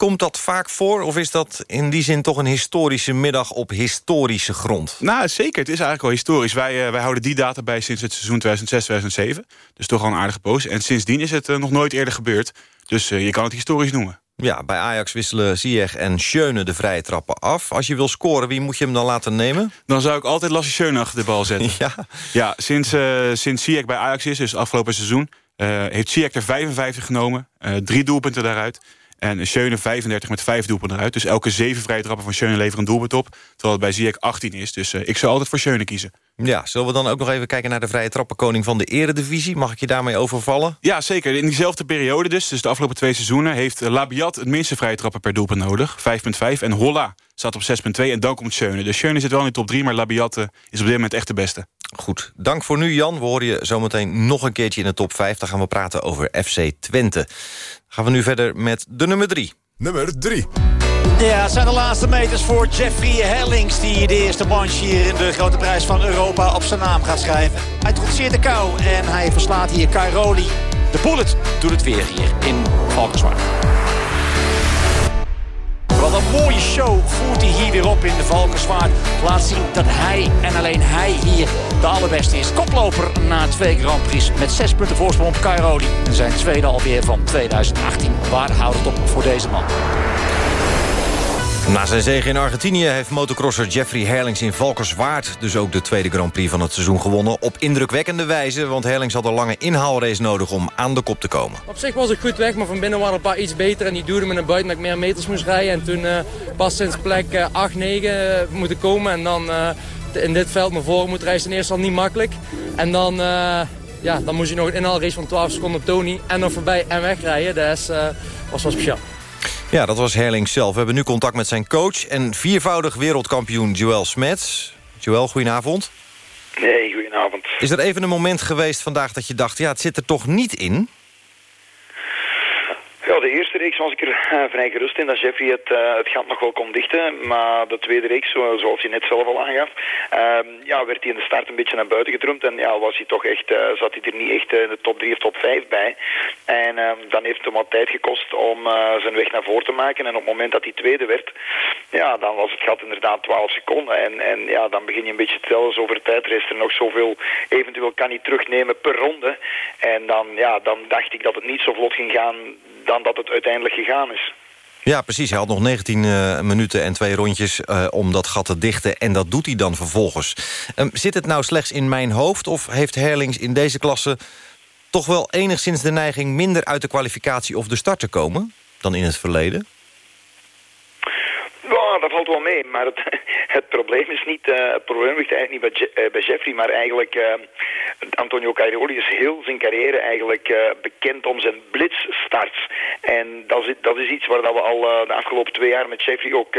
Komt dat vaak voor of is dat in die zin toch een historische middag op historische grond? Nou, zeker. Het is eigenlijk wel historisch. Wij, eh, wij houden die data bij sinds het seizoen 2006-2007. Dus toch al een aardige poos. En sindsdien is het eh, nog nooit eerder gebeurd. Dus eh, je kan het historisch noemen. Ja, bij Ajax wisselen Ziyech en Schöne de vrije trappen af. Als je wil scoren, wie moet je hem dan laten nemen? Dan zou ik altijd Lasse Schöne achter de bal zetten. Ja? Ja, sinds, eh sinds Ziyech bij Ajax is, dus afgelopen seizoen... Heeft Ziyech er 55 genomen. drie doelpunten daaruit. En Schöne 35 met vijf doelpunten eruit. Dus elke zeven vrije trappen van Schöne leveren een doelpunt op. Terwijl het bij Ziyech 18 is. Dus eh, ik zou altijd voor Schöne kiezen. Ja, zullen we dan ook nog even kijken naar de vrije trappenkoning van de eredivisie? Mag ik je daarmee overvallen? Ja, zeker. In diezelfde periode dus, dus de afgelopen twee seizoenen... heeft eh, Labiat het minste vrije trappen per doelpunt nodig. 5,5. En Holla staat op 6,2. En dan komt Schöne. Dus Schöne zit wel in de top 3, maar Labiat eh, is op dit moment echt de beste. Goed, dank voor nu Jan. We horen je zometeen nog een keertje in de top 5. Dan gaan we praten over FC Twente. Gaan we nu verder met de nummer 3. Nummer 3. Ja, het zijn de laatste meters voor Jeffrey Herlings... die de eerste manche hier in de grote prijs van Europa op zijn naam gaat schrijven. Hij trotseert de kou en hij verslaat hier Cairoli. De Bullet doet het weer hier in Valkenswaard. Wat een mooie show voert hij hier weer op in de Valkenswaard. Laat zien dat hij en alleen hij hier de allerbeste is. Koploper na twee Grand Prix met zes punten voorsprong op Cairoli. En zijn tweede alweer van 2018. Waar houdt het op voor deze man? Na zijn zege in Argentinië heeft motocrosser Jeffrey Herlings in Valkerswaard... dus ook de tweede Grand Prix van het seizoen gewonnen. Op indrukwekkende wijze, want Herlings had een lange inhaalrace nodig... om aan de kop te komen. Op zich was ik goed weg, maar van binnen waren een paar iets beter. En die duwden me naar buiten dat ik meer meters moest rijden. En toen eh, pas sinds plek eh, 8, 9 moeten komen. En dan eh, in dit veld naar voren moet rijden is in eerste instantie niet makkelijk. En dan, eh, ja, dan moest je nog een inhaalrace van 12 seconden op Tony. En dan voorbij en wegrijden. Dus eh was wel speciaal. Ja, dat was Herlings zelf. We hebben nu contact met zijn coach... en viervoudig wereldkampioen Joël Smets. Joël, goedenavond. Nee, goedenavond. Is er even een moment geweest vandaag dat je dacht... ja, het zit er toch niet in? Ja, de eerste reeks was ik er eh, vrij gerust in dat Jeffrey het, eh, het gat nog wel kon dichten. Maar de tweede reeks, zo- zoals hij net zelf al aangaf, ehm, ja, werd hij in de start een beetje naar buiten gedrumd. En ja, was hij toch echt, eh, zat hij er niet echt in de top 3 of top 5 bij. En ehm, dan heeft het hem wat tijd gekost om zijn weg naar voren te maken. En op het moment dat hij tweede werd, ja, dan was het gat inderdaad 12 seconden. En, en ja, dan begin je een beetje te tellen, zo over tijd rest er nog zoveel. Eventueel kan hij terugnemen per ronde. En dan, ja, dan dacht ik dat het niet zo vlot ging gaan dan dat het uiteindelijk gegaan is. Ja, precies. Hij had nog 19 eh, minuten en twee rondjes eh, om dat gat te dichten. En dat doet hij dan vervolgens. Ehm, zit het nou slechts in mijn hoofd? Of heeft Herlings in deze klasse toch wel enigszins de neiging... minder uit de kwalificatie of de start te komen dan in het verleden? Ja, dat valt wel mee, maar het, probleem is niet, eh, het probleem ligt eigenlijk niet bij, Je- eh, bij Jeffrey, maar eigenlijk eh, Antonio Cairoli is heel zijn carrière eigenlijk bekend om zijn blitzstarts. En dat is, dat is iets waar dat we al de afgelopen twee jaar met Jeffrey ook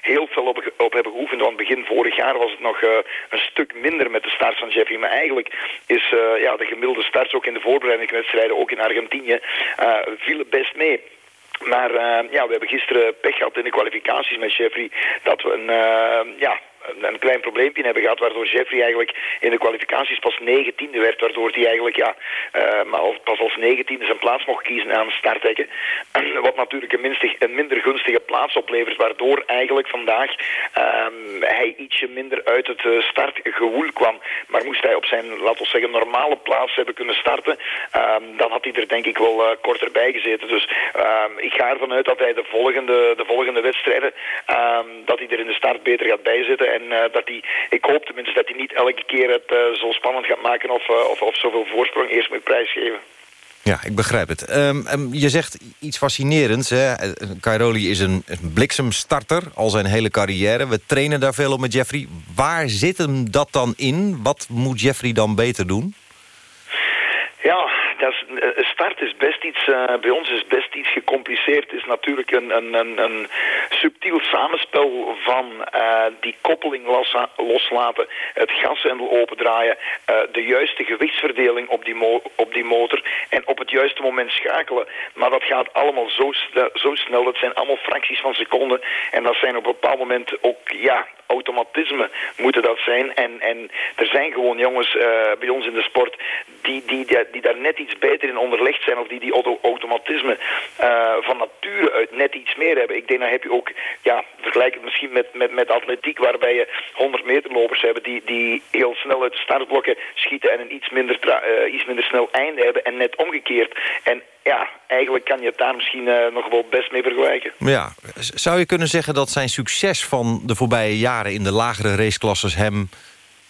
heel veel op, op hebben geoefend. Want begin vorig jaar was het nog een stuk minder met de starts van Jeffrey. Maar eigenlijk is ja, de gemiddelde starts ook in de voorbereidingswedstrijden, ook in Argentinië, vielen best mee. Maar eh, ja, we hebben gisteren pech gehad in de kwalificaties met Jeffrey. Dat we een, eh, ja, een, klein probleempje hebben gehad. Waardoor Jeffrey eigenlijk in de kwalificaties pas negentiende werd. Waardoor hij eigenlijk ja, eh, pas als negentiende zijn plaats mocht kiezen aan starthekken. Wat natuurlijk een, minstig, een minder gunstige plaats oplevert. Waardoor eigenlijk vandaag ehm, hij ietsje minder uit het eh, startgewoel kwam. Maar moest hij op zijn, laten we zeggen, normale plaats hebben kunnen starten. ehm, dan had hij er denk ik wel eh, korter bij gezeten. Dus ehm, ik ga ervan uit dat hij de volgende, de volgende wedstrijden, dat hij er in de start beter gaat bijzitten. En eh, dat hij, ik hoop tenminste dat hij niet elke keer het eh, zo spannend gaat maken of, eh, of, of zoveel voorsprong eerst moet prijsgeven. Ja, ik begrijp het. Ehm, ehm, je zegt iets fascinerends. Hè? Cairoli is een, een bliksemstarter al zijn hele carrière. We trainen daar veel op met Jeffrey. Waar zit hem dat dan in? Wat moet Jeffrey dan beter doen? Ja, dat is, eh, een start is best iets, eh, bij ons is best iets gecompliceerd. Is natuurlijk een, een, een, een subtiel samenspel van eh, die koppeling losa- loslaten, het gashendel opendraaien, eh, de juiste gewichtsverdeling op die, op die motor en op het juiste moment schakelen. Maar dat gaat allemaal zo, zo snel, dat zijn allemaal fracties van seconden en dat zijn op een bepaald moment ook, ja, automatisme moeten dat zijn. En, en er zijn gewoon jongens bij ons in de sport die, die, die, daar net iets beter in onderlegd zijn of die die auto automatisme eh, van nature uit net iets meer hebben. Ik denk dan heb je ook, ja, vergelijk het misschien met, met, met atletiek waarbij je 100 meter lopers hebben die, die heel snel uit de startblokken schieten en een iets minder, eh, iets minder snel einde hebben en net omgekeerd. En ja, eigenlijk kan je het daar misschien eh, nog wel best mee vergelijken. Ja, zou je kunnen zeggen dat zijn succes van de voorbije jaren... in de lagere raceklasses hem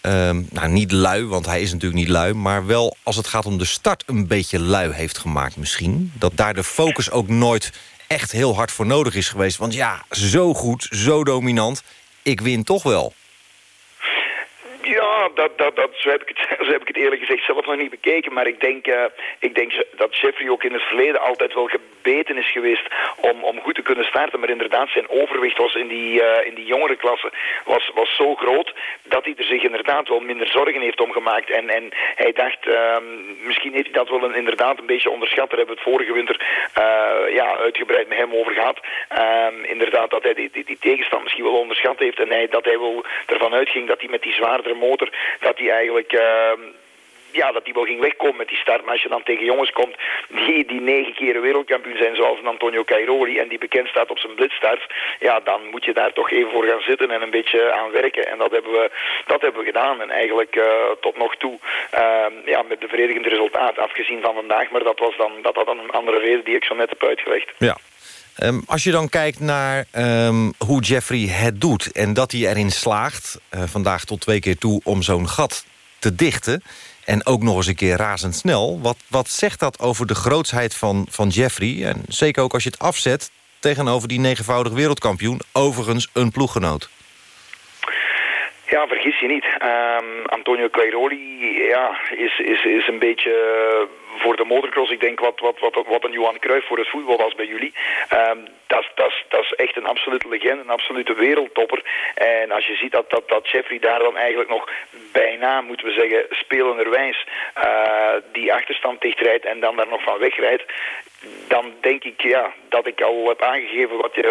ehm, nou niet lui, want hij is natuurlijk niet lui... maar wel als het gaat om de start een beetje lui heeft gemaakt misschien. Dat daar de focus ook nooit echt heel hard voor nodig is geweest. Want ja, zo goed, zo dominant, ik win toch wel. Ja, dat, dat, dat, zo, heb ik het, zo heb ik het eerlijk gezegd zelf nog niet bekeken. Maar ik denk, eh, ik denk dat Jeffrey ook in het verleden altijd wel gebeten is geweest om, om goed te kunnen starten. Maar inderdaad, zijn overwicht was in die, eh, in die jongere klasse was, was zo groot dat hij er zich inderdaad wel minder zorgen heeft om gemaakt. En, en hij dacht, ehm, misschien heeft hij dat wel een, inderdaad een beetje onderschat. Daar hebben we het vorige winter eh, ja, uitgebreid met hem over gehad. Ehm, inderdaad, dat hij die, die, die tegenstand misschien wel onderschat heeft. En hij, dat hij wel ervan uitging dat hij met die zwaardere motor, dat hij eigenlijk... ehm, ja, dat die wel ging wegkomen met die start. Maar als je dan tegen jongens komt die, die negen keren wereldkampioen zijn, zoals Antonio Cairoli, en die bekend staat op zijn blitzstart, ja, dan moet je daar toch even voor gaan zitten en een beetje aan werken. En dat hebben we, dat hebben we gedaan. En eigenlijk eh, tot nog toe, ehm, ja, met bevredigend resultaat, afgezien van vandaag. Maar dat was dan, dat had dan een andere reden die ik zo net heb uitgelegd. Ja. Ehm, als je dan kijkt naar ehm, hoe Jeffrey het doet... en dat hij erin slaagt, eh, vandaag tot twee keer toe... om zo'n gat te dichten en ook nog eens een keer razendsnel... wat, wat zegt dat over de grootsheid van, van Jeffrey? En zeker ook als je het afzet tegenover die negenvoudig wereldkampioen... overigens een ploeggenoot. Ja, vergis je niet. Ehm, Antonio Cairoli ja, is, is, is een beetje voor de motocross, ik denk wat, wat, wat, wat een Johan Cruijff voor het voetbal was bij jullie. Ehm, dat, is- echt een absolute legende, een absolute wereldtopper. En als je ziet dat, dat, dat Jeffrey daar dan eigenlijk nog bijna, moeten we zeggen, spelenderwijs eh, die achterstand dichtrijdt en dan daar nog van wegrijdt, dan denk ik ja, dat ik al heb aangegeven wat je,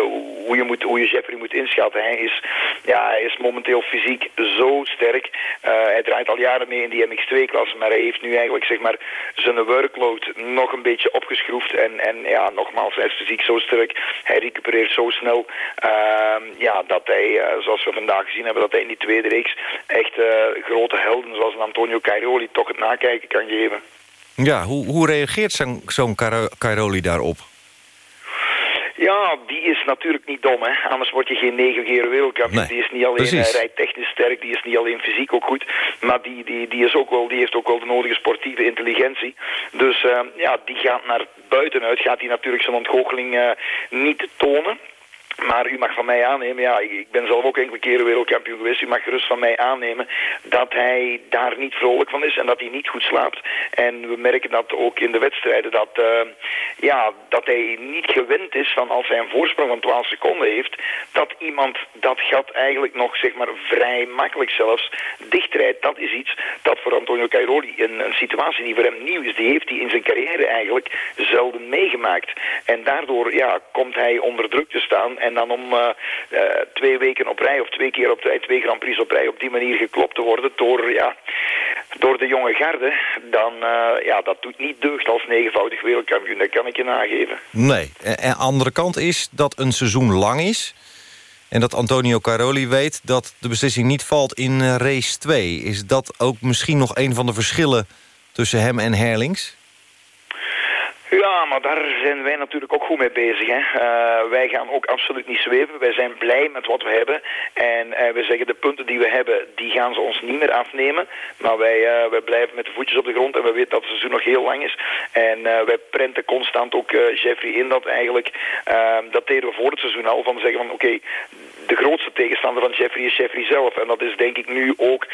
hoe, je moet, hoe je Jeffrey moet inschatten. Hij is, ja, hij is momenteel fysiek zo sterk. Eh, hij draait al jaren mee in die MX2-klasse, maar hij heeft nu eigenlijk zeg maar, zijn workload nog een beetje opgeschroefd. En, en ja, nogmaals, hij is fysiek zo sterk. Hij recupereert zo snel. Ehm, ja, dat hij, eh, zoals we vandaag gezien hebben, dat hij in die tweede reeks echt eh, grote helden zoals Antonio Cairoli toch het nakijken kan geven. Ja, hoe, hoe reageert zo'n Cairo- Cairoli daarop? Ja, die is natuurlijk niet dom, hè. Anders word je geen negen keer wereldkampioen. Nee, die is niet alleen uh, rijtechnisch sterk, die is niet alleen fysiek ook goed, maar die, die, die, is ook wel, die heeft ook wel de nodige sportieve intelligentie. Dus eh, ja, die gaat naar buitenuit, gaat hij natuurlijk zijn ontgoocheling eh, niet tonen. Maar u mag van mij aannemen, ja, ik ben zelf ook enkele keren wereldkampioen geweest. U mag gerust van mij aannemen dat hij daar niet vrolijk van is en dat hij niet goed slaapt. En we merken dat ook in de wedstrijden, dat, eh, ja, dat hij niet gewend is van als hij een voorsprong van 12 seconden heeft, dat iemand dat gat eigenlijk nog, zeg maar, vrij makkelijk zelfs dichtrijdt. Dat is iets dat voor Antonio Cairoli een, een situatie die voor hem nieuw is. Die heeft hij in zijn carrière eigenlijk zelden meegemaakt. En daardoor, ja, komt hij onder druk te staan en dan om eh, eh, twee weken op rij of twee keer op rij, twee Grand Prix op rij op die manier geklopt te worden door, ja, door de jonge garde, dan, eh, ja, dat doet niet deugd als negenvoudig wereldkampioen. Dat kan ik je nageven. Nee. En andere kant is dat een seizoen lang is... en dat Antonio Cairoli weet dat de beslissing niet valt in race 2. Is dat ook misschien nog een van de verschillen tussen hem en Herlings? Ja, maar daar zijn wij natuurlijk ook goed mee bezig. Hè. Eh, wij gaan ook absoluut niet zweven. Wij zijn blij met wat we hebben. En eh, we zeggen de punten die we hebben, die gaan ze ons niet meer afnemen. Maar wij, eh, wij blijven met de voetjes op de grond en we weten dat het seizoen nog heel lang is. En wij prenten constant ook Jeffrey in dat eigenlijk, eh, dat deden we voor het seizoen al, van zeggen van oké, de grootste tegenstander van Jeffrey is Jeffrey zelf. En dat is denk ik nu ook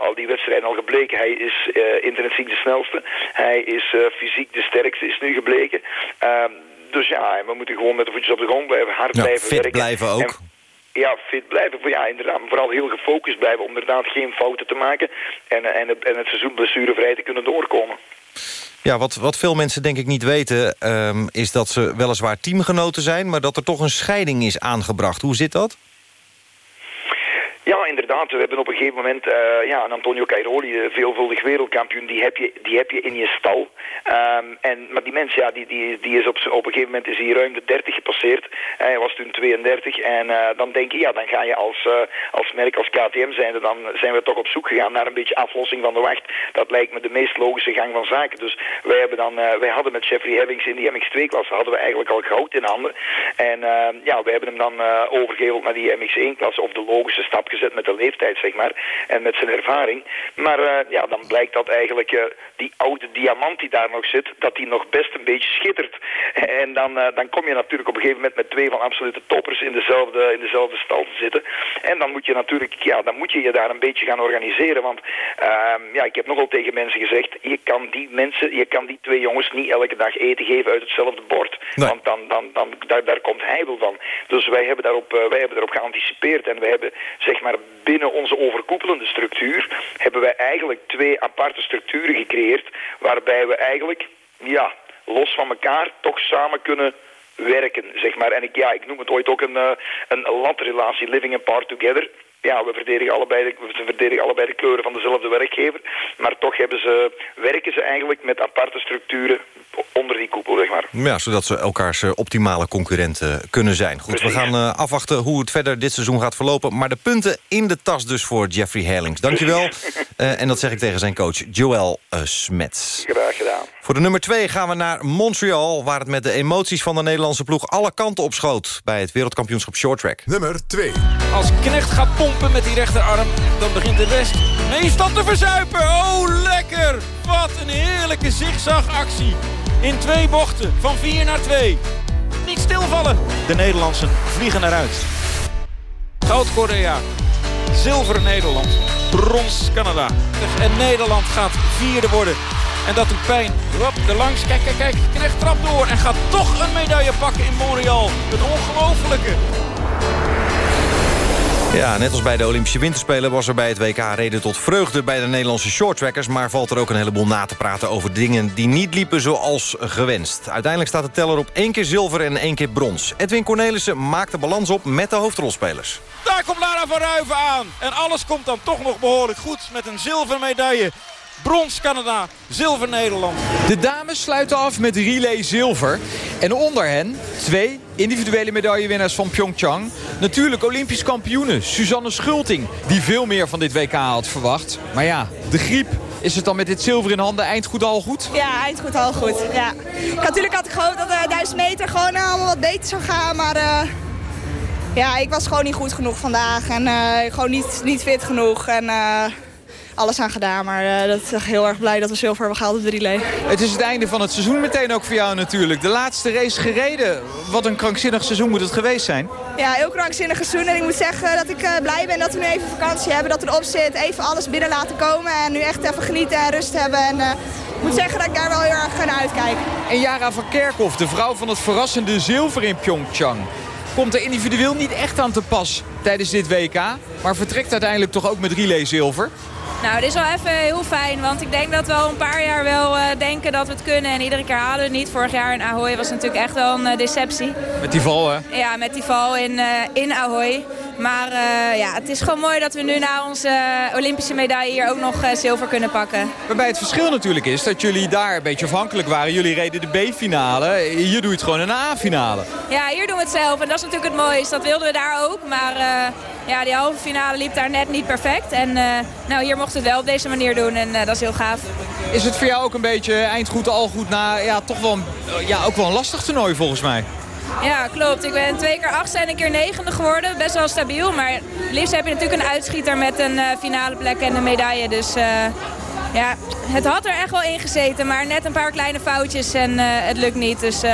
al die wedstrijden al gebleken. Hij is intrinsiek de snelste. Hij is fysiek de sterkste, nu gebleken. Ehm, dus ja, we moeten gewoon met de voetjes op de grond blijven, hard Ja, blijven fit werken. blijven ook. En- ja, fit blijven. Ja, inderdaad. maar Vooral heel gefocust blijven om inderdaad geen fouten te maken. En, en, het, en het seizoen blessurevrij te kunnen doorkomen. Ja, wat, wat veel mensen denk ik niet weten... ehm, is dat ze weliswaar teamgenoten zijn... maar dat er toch een scheiding is aangebracht. Hoe zit dat? Ja, inderdaad. We hebben op een gegeven moment eh, ja, Antonio Cairoli, veelvuldig wereldkampioen, die heb je, die heb je in je stal. Ehm, en, maar die mens, ja, die, die, die is op, op een gegeven moment is hij ruim de 30 gepasseerd. Hij was toen 32. En eh, dan denk je, ja, dan ga je als, eh, als merk, als KTM zijnde, dan zijn we toch op zoek gegaan naar een beetje aflossing van de wacht. Dat lijkt me de meest logische gang van zaken. Dus wij, hebben dan, wij hadden met Jeffrey Hevings in die MX2-klasse, hadden we eigenlijk al goud in handen. En eh, ja, we hebben hem dan eh overgeheveld naar die MX1-klasse, of de logische stap gezet met de leeftijd, zeg maar. En met zijn ervaring. Maar eh, ja, dan blijkt dat eigenlijk eh, die oude diamant die daar nog zit, dat die nog best een beetje schittert. En dan, eh, dan kom je natuurlijk op een gegeven moment met twee van absolute toppers in dezelfde, in dezelfde stal te zitten. En dan moet je natuurlijk, ja, dan moet je je daar een beetje gaan organiseren. Want ehm, ja, ik heb nogal tegen mensen gezegd, je kan die mensen, je kan die twee jongens niet elke dag eten geven uit hetzelfde bord. Want dan, dan, dan, daar, daar komt heibel van. Dus wij hebben, daarop, wij hebben daarop geanticipeerd. En we hebben, zeg maar, binnen onze overkoepelende structuur... hebben wij eigenlijk twee aparte structuren gecreëerd... waarbij we eigenlijk, ja, los van elkaar toch samen kunnen werken, zeg maar. En ik, ja, ik noem het ooit ook een, eh, een latrelatie, living apart together. Ja, we verdedigen, allebei de, we verdedigen allebei de kleuren van dezelfde werkgever. Maar toch hebben ze, werken ze eigenlijk met aparte structuren onder die koepel, zeg maar. Ja, zodat ze elkaars eh, optimale concurrenten kunnen zijn. Goed, we gaan eh, afwachten hoe het verder dit seizoen gaat verlopen. Maar de punten in de tas dus voor Jeffrey Herlings. Dankjewel. Eh en dat zeg ik tegen zijn coach Joël eh, Smets. Graag gedaan. Voor de nummer 2 gaan we naar Montreal... waar het met de emoties van de Nederlandse ploeg alle kanten op schoot... bij het wereldkampioenschap shorttrack. Nummer 2. Als Knecht gaat pompen met die rechterarm, dan begint de rest meestal te verzuipen. Oh, lekker! Wat een heerlijke zigzagactie. In twee bochten, van 4 naar 2. Niet stilvallen. De Nederlandsen vliegen eruit. Goud Korea. Zilver Nederland. Brons Canada. En Nederland gaat vierde worden. En dat doet pijn. Hop, er langs. Kijk, kijk, kijk. Knecht trapt door en gaat toch een medaille pakken in Montreal. Het ongelofelijke. Ja, net als bij de Olympische Winterspelen was er bij het WK reden tot vreugde bij de Nederlandse shorttrackers. Maar valt er ook een heleboel na te praten over dingen die niet liepen zoals gewenst. Uiteindelijk staat de teller op één keer zilver en één keer brons. Edwin Cornelissen maakt de balans op met de hoofdrolspelers. Daar komt Lara van Ruiven aan. En alles komt dan toch nog behoorlijk goed met een zilveren medaille. Brons Canada, zilver Nederland. De dames sluiten af met relay zilver. En onder hen twee individuele medaillewinnaars van Pyeongchang. Natuurlijk Olympisch kampioene Suzanne Schulting. Die veel meer van dit WK had verwacht. Maar ja, de griep. Is het dan met dit zilver in handen eindgoed al goed? Ja, eindgoed al goed. Ja. Natuurlijk had ik gehoopt dat de 1000 meter gewoon eh, allemaal wat beter zou gaan. Maar eh, ja, ik was gewoon niet goed genoeg vandaag. En eh, gewoon niet, niet fit genoeg. En eh, alles aan gedaan. Maar eh, dat is heel erg blij dat we zilver hebben gehaald op de relay. Het is het einde van het seizoen meteen ook voor jou natuurlijk. De laatste race gereden. Wat een krankzinnig seizoen moet het geweest zijn. Ja, heel krankzinnig seizoen. En ik moet zeggen dat ik eh, blij ben dat we nu even vakantie hebben. Dat erop zit. Even alles binnen laten komen. En nu echt even genieten en rust hebben. En eh, ik moet zeggen dat ik daar wel heel erg naar uitkijk. En Jara van Kerkhoff, de vrouw van het verrassende zilver in Pyeongchang. Komt er individueel niet echt aan te pas tijdens dit WK. Maar vertrekt uiteindelijk toch ook met relay zilver. Nou, dit is wel even heel fijn, want ik denk dat we al een paar jaar wel eh, denken dat we het kunnen. En iedere keer halen we het niet. Vorig jaar in Ahoy was natuurlijk echt wel een eh, deceptie. Met die val, hè? Ja, met die val in, eh, in Ahoy. Maar eh, ja, het is gewoon mooi dat we nu na onze eh, Olympische medaille hier ook nog eh, zilver kunnen pakken. Waarbij het verschil natuurlijk is dat jullie daar een beetje afhankelijk waren. Jullie reden de B-finale. Hier doe je het gewoon in de A-finale. Ja, hier doen we het zelf. En dat is natuurlijk het mooiste. Dat wilden we daar ook. Maar ja, die halve finale liep daar net niet perfect. En nou, hier mochten we het wel op deze manier doen. En dat is heel gaaf. Is het voor jou ook een beetje eindgoed al goed na ja, toch wel een, ja, ook wel een lastig toernooi volgens mij? Ja, klopt. Ik ben twee keer achtste en een keer negende geworden. Best wel stabiel. Maar liefst heb je natuurlijk een uitschieter met een eh, finale plek en een medaille. Dus eh, ja, het had er echt wel in gezeten. Maar net een paar kleine foutjes en eh, het lukt niet. Dus eh,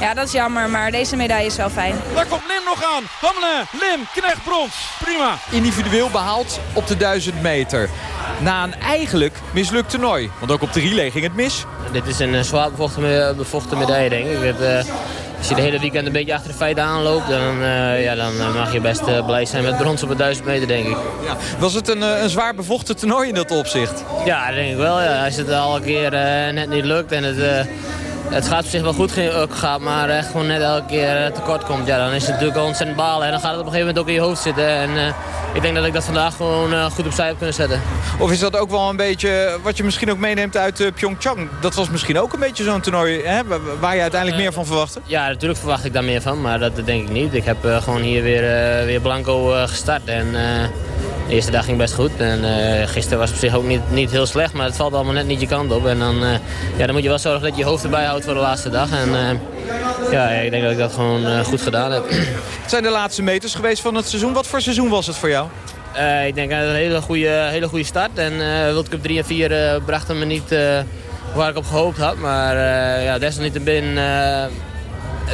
ja, dat is jammer. Maar deze medaille is wel fijn. Daar komt Lim nog aan. Hamelen, Lim, Knecht, Brons. Prima. Individueel behaald op de 1000 meter. Na een eigenlijk mislukt toernooi. Want ook op de relay ging het mis. Dit is een zwaar bevochten, me- bevochten medaille, denk ik. Eh, als je de hele weekend een beetje achter de feiten aanloopt... dan, eh, ja, dan eh, mag je best eh, blij zijn met brons op de 1000 meter, denk ik. Was het een, een zwaar bevochten toernooi in dat opzicht? Ja, dat denk ik wel. Ja. Als het al een keer net niet lukt en het, het gaat op zich wel goed gaat, maar echt gewoon net elke keer eh, tekort komt, ja, dan is het natuurlijk ontzettend balen. En dan gaat het op een gegeven moment ook in je hoofd zitten. En eh, ik denk dat ik dat vandaag gewoon eh, goed opzij heb kunnen zetten. Of is dat ook wel een beetje wat je misschien ook meeneemt uit eh, Pyeongchang? Dat was misschien ook een beetje zo'n toernooi hè, wa- waar je uiteindelijk meer van verwachtte? Ja, natuurlijk verwacht ik daar meer van, maar dat denk ik niet. Ik heb gewoon hier weer, weer blanco gestart en de eerste dag ging best goed. En eh, gisteren was op zich ook niet, niet heel slecht, maar het valt allemaal net niet je kant op. En dan, eh, ja, dan moet je wel zorgen dat je je hoofd erbij houdt voor de laatste dag. En eh, ja, ik denk dat ik dat gewoon goed gedaan heb. Het zijn de laatste meters geweest van het seizoen. Wat voor seizoen was het voor jou? ik denk een hele goede, hele goede start. En uh, World Cup 3 en 4 uh, brachten me niet waar ik op gehoopt had. Maar ja, desalniettemin uh,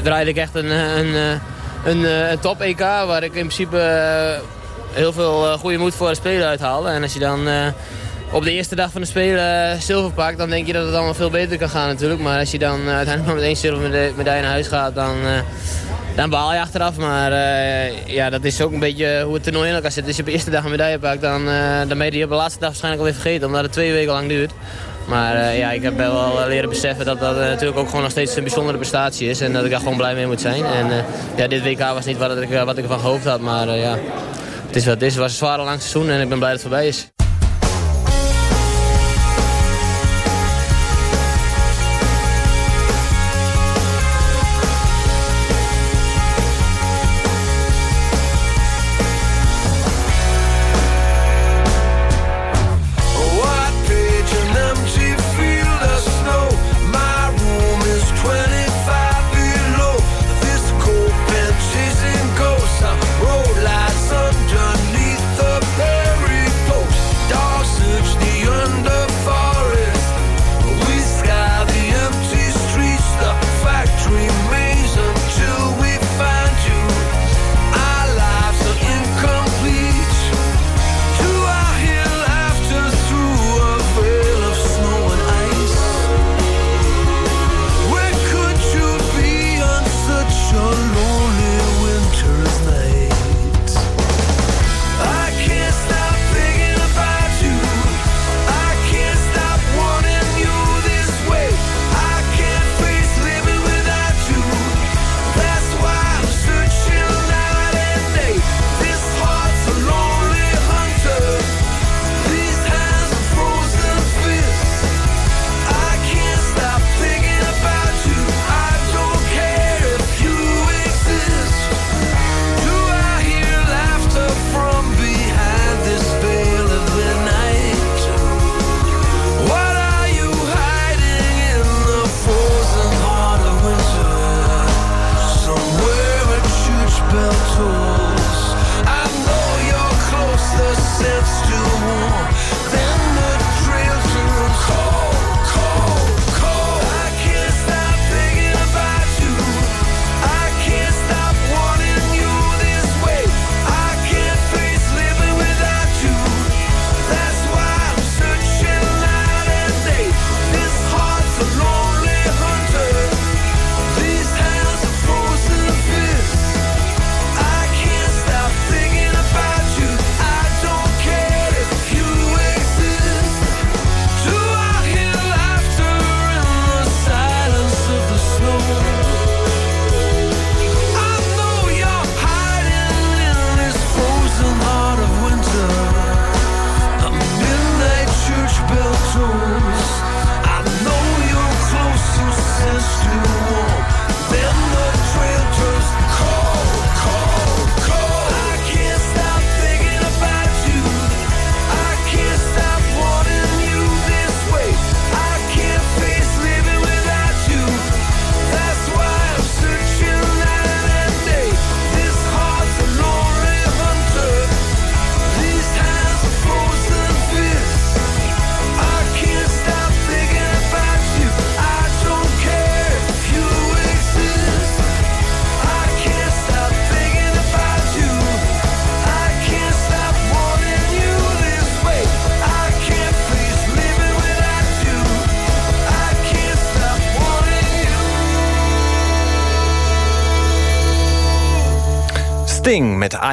draaide ik echt een, een, een, een top EK waar ik in principe heel veel goede moed voor het spelen uithaalde. En als je dan op de eerste dag van de Spelen zilver pakt, dan denk je dat het allemaal veel beter kan gaan natuurlijk. Maar als je dan uiteindelijk met één zilver medaille naar huis gaat, dan dan baal je achteraf. Maar ja, dat is ook een beetje hoe het toernooi in elkaar zit. Als je op de eerste dag een medaille pakt, dan, dan ben je die op de laatste dag waarschijnlijk alweer vergeten. Omdat het twee weken lang duurt. Maar ja, ik heb wel leren beseffen dat dat natuurlijk ook gewoon nog steeds een bijzondere prestatie is. En dat ik daar gewoon blij mee moet zijn. En ja, dit WK was niet wat ik, wat ik ervan gehoopt had. Maar ja, het is wat. Het was een zware lang seizoen en ik ben blij dat het voorbij is.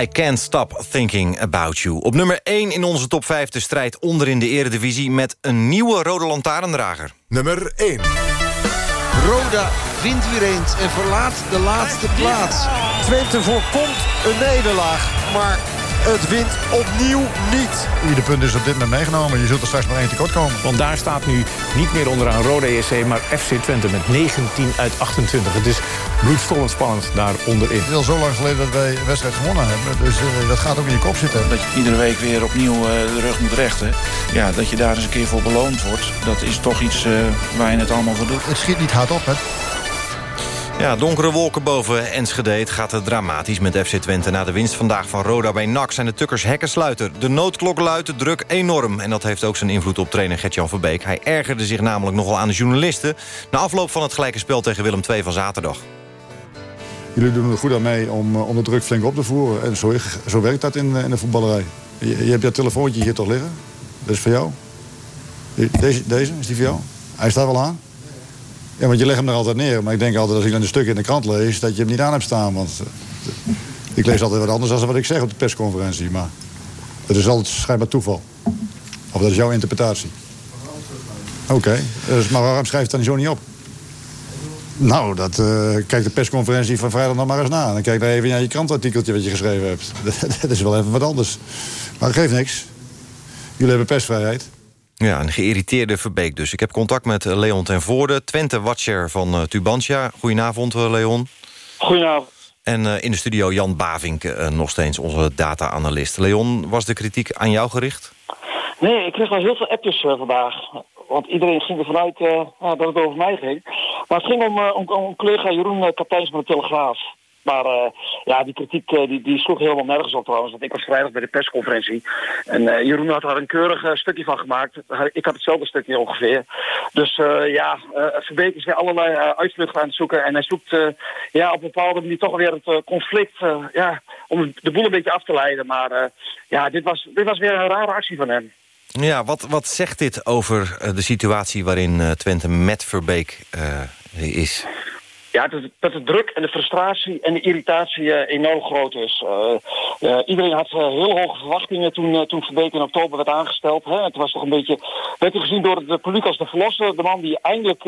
I Can't Stop Thinking About You. Op nummer 1 in onze top 5 de strijd onder in de eredivisie... met een nieuwe rode lantaarndrager. Nummer 1. Roda wint weer eens en verlaat de laatste plaats. Twente voorkomt een nederlaag, maar het wint opnieuw niet. Ieder punt is op dit moment meegenomen. Je zult er straks maar één tekort komen. Want daar staat nu niet meer onderaan Rode ESC... maar FC Twente met 19 uit 28. Het is bloedstollend spannend daar onderin. Het is al zo lang geleden dat wij een wedstrijd gewonnen hebben. Dus uh, dat gaat ook in je kop zitten. Dat je iedere week weer opnieuw uh, de rug moet rechten. Ja, dat je daar eens een keer voor beloond wordt. Dat is toch iets uh, waar je het allemaal voor doet. Het schiet niet hard op, hè? Ja, donkere wolken boven Enschede. Het gaat dramatisch met FC Twente. Na de winst vandaag van Roda bij NAC zijn de Tukkers hekkensluiter. De noodklok luidt de druk enorm. En dat heeft ook zijn invloed op trainer Gertjan Verbeek. Hij ergerde zich namelijk nogal aan de journalisten... na afloop van het gelijke spel tegen Willem II van zaterdag. Jullie doen er goed aan mee om, eh, om de druk flink op te voeren. En zo, zo werkt dat in, eh, in de voetballerij. Je, je hebt je telefoontje hier toch liggen. Dat is voor jou. Deze, deze, is die voor jou? Hij staat wel aan? Ja, want je legt hem er altijd neer. Maar ik denk altijd als ik dan een stuk in de krant lees... dat je hem niet aan hebt staan. Want uh, ik lees altijd wat anders dan wat ik zeg op de persconferentie. Maar dat is altijd schijnbaar toeval. Of dat is jouw interpretatie. Oké, dus, maar waarom schrijf je het dan zo niet op? Nou, dat, uh, kijk de persconferentie van vrijdag nog maar eens na. Dan kijk dan even naar je krantartikeltje wat je geschreven hebt. dat is wel even wat anders. Maar dat geeft niks. Jullie hebben persvrijheid. Ja, een geïrriteerde Verbeek dus. Ik heb contact met Leon ten Voorde, Twente-watcher van uh, Tubantia. Goedenavond, uh, Leon. Goedenavond. En in de studio Jan Bavink, nog steeds onze data-analyst. Leon, was de kritiek aan jou gericht? Nee, ik kreeg wel heel veel appjes vandaag. Want iedereen ging ervan uit dat het over mij ging. Maar het ging om, om, om collega Jeroen Kapteins van de Telegraaf. Maar uh, ja, die kritiek uh, die, die sloeg helemaal nergens op trouwens. Want ik was vrijdag bij de persconferentie. En uh, Jeroen had daar een keurig stukje van gemaakt. Ik had hetzelfde stukje ongeveer. Dus ja, Verbeek is weer allerlei uitvluchten aan het zoeken. En hij zoekt ja, op een bepaalde manier toch weer het conflict. ja, om de boel een beetje af te leiden. Maar ja, dit was, dit was weer een rare actie van hem. Ja, wat, wat zegt dit over de situatie waarin Twente met Verbeek is? Ja, dat, de druk en de frustratie en de irritatie uh, enorm groot is. Uh, uh, iedereen had heel hoge verwachtingen toen, toen Verbeek in oktober werd aangesteld. Hè. Het was toch een beetje, werd gezien door het publiek als de verlosser. De man die eindelijk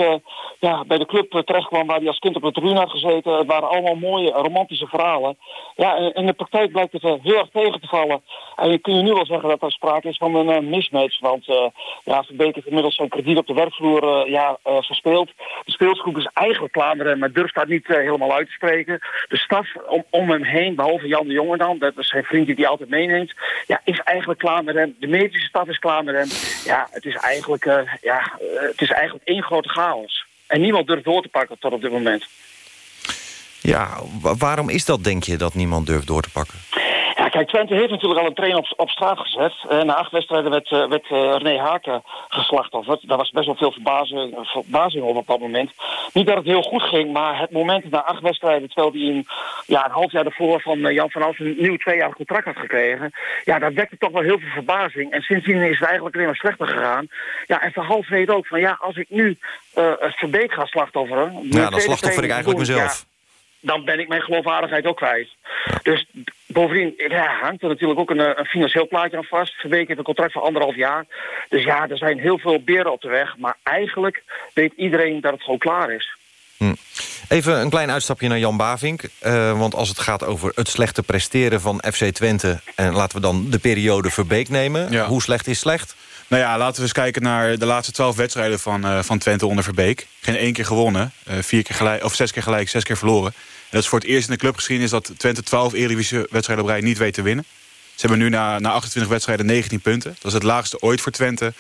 ja, bij de club terechtkwam waar hij als kind op de tribune had gezeten. Het waren allemaal mooie, romantische verhalen. Ja, en in de praktijk blijkt het heel erg tegen te vallen. En je kun je nu wel zeggen dat er sprake is van een mismatch. Want ja, Verbeek heeft inmiddels zijn krediet op de werkvloer ja, verspeeld. De speelsgroep is eigenlijk klaar met durft dat niet uh, helemaal uit te spreken. De staf om, om hem heen, behalve Jan de Jonge dan, dat is zijn vriend die hij altijd meeneemt, ja, is eigenlijk klaar met hem. De medische staf is klaar met hem. Ja, het is eigenlijk, uh, ja, uh, het is eigenlijk één grote chaos. En niemand durft door te pakken tot op dit moment. Ja, waarom is dat, denk je, dat niemand durft door te pakken? Ja, kijk, Twente heeft natuurlijk al een trainer op, op straat gezet. Uh, na acht wedstrijden werd, uh, werd uh, René Haken geslachtofferd. Daar was best wel veel verbazing, verbazing over op dat moment. Niet dat het heel goed ging, maar het moment na acht wedstrijden... terwijl hij een, ja, een half jaar daarvoor van Jan van Alphen een nieuw tweejarig contract had gekregen... ja, dat wekte toch wel heel veel verbazing. En sindsdien is het eigenlijk alleen maar slechter gegaan. Ja, en Verhals weet ook van, ja, als ik nu het Verbeek ga slachtofferen... Ja, dan slachtoffer ik eigenlijk mezelf. Ja, dan ben ik mijn geloofwaardigheid ook kwijt. Dus bovendien ja, hangt er natuurlijk ook een, een, financieel plaatje aan vast. Verbeek heeft een contract van anderhalf jaar. Dus ja, er zijn heel veel beren op de weg. Maar eigenlijk weet iedereen dat het gewoon klaar is. Even een klein uitstapje naar Jan Bavink. Uh, want als het gaat over het slechte presteren van FC Twente... en laten we dan de periode Verbeek nemen. Ja. Hoe slecht is slecht? Nou ja, laten we eens kijken naar de laatste twaalf wedstrijden van, uh, van Twente onder Verbeek. Geen één keer gewonnen, uh, vier keer gelijk, of zes keer gelijk, zes keer verloren. En dat is voor het eerst in de clubgeschiedenis dat Twente 12 Eredivisie-wedstrijden op rij niet weet te winnen. Ze hebben nu na, na 28 wedstrijden 19 punten. Dat is het laagste ooit voor Twente,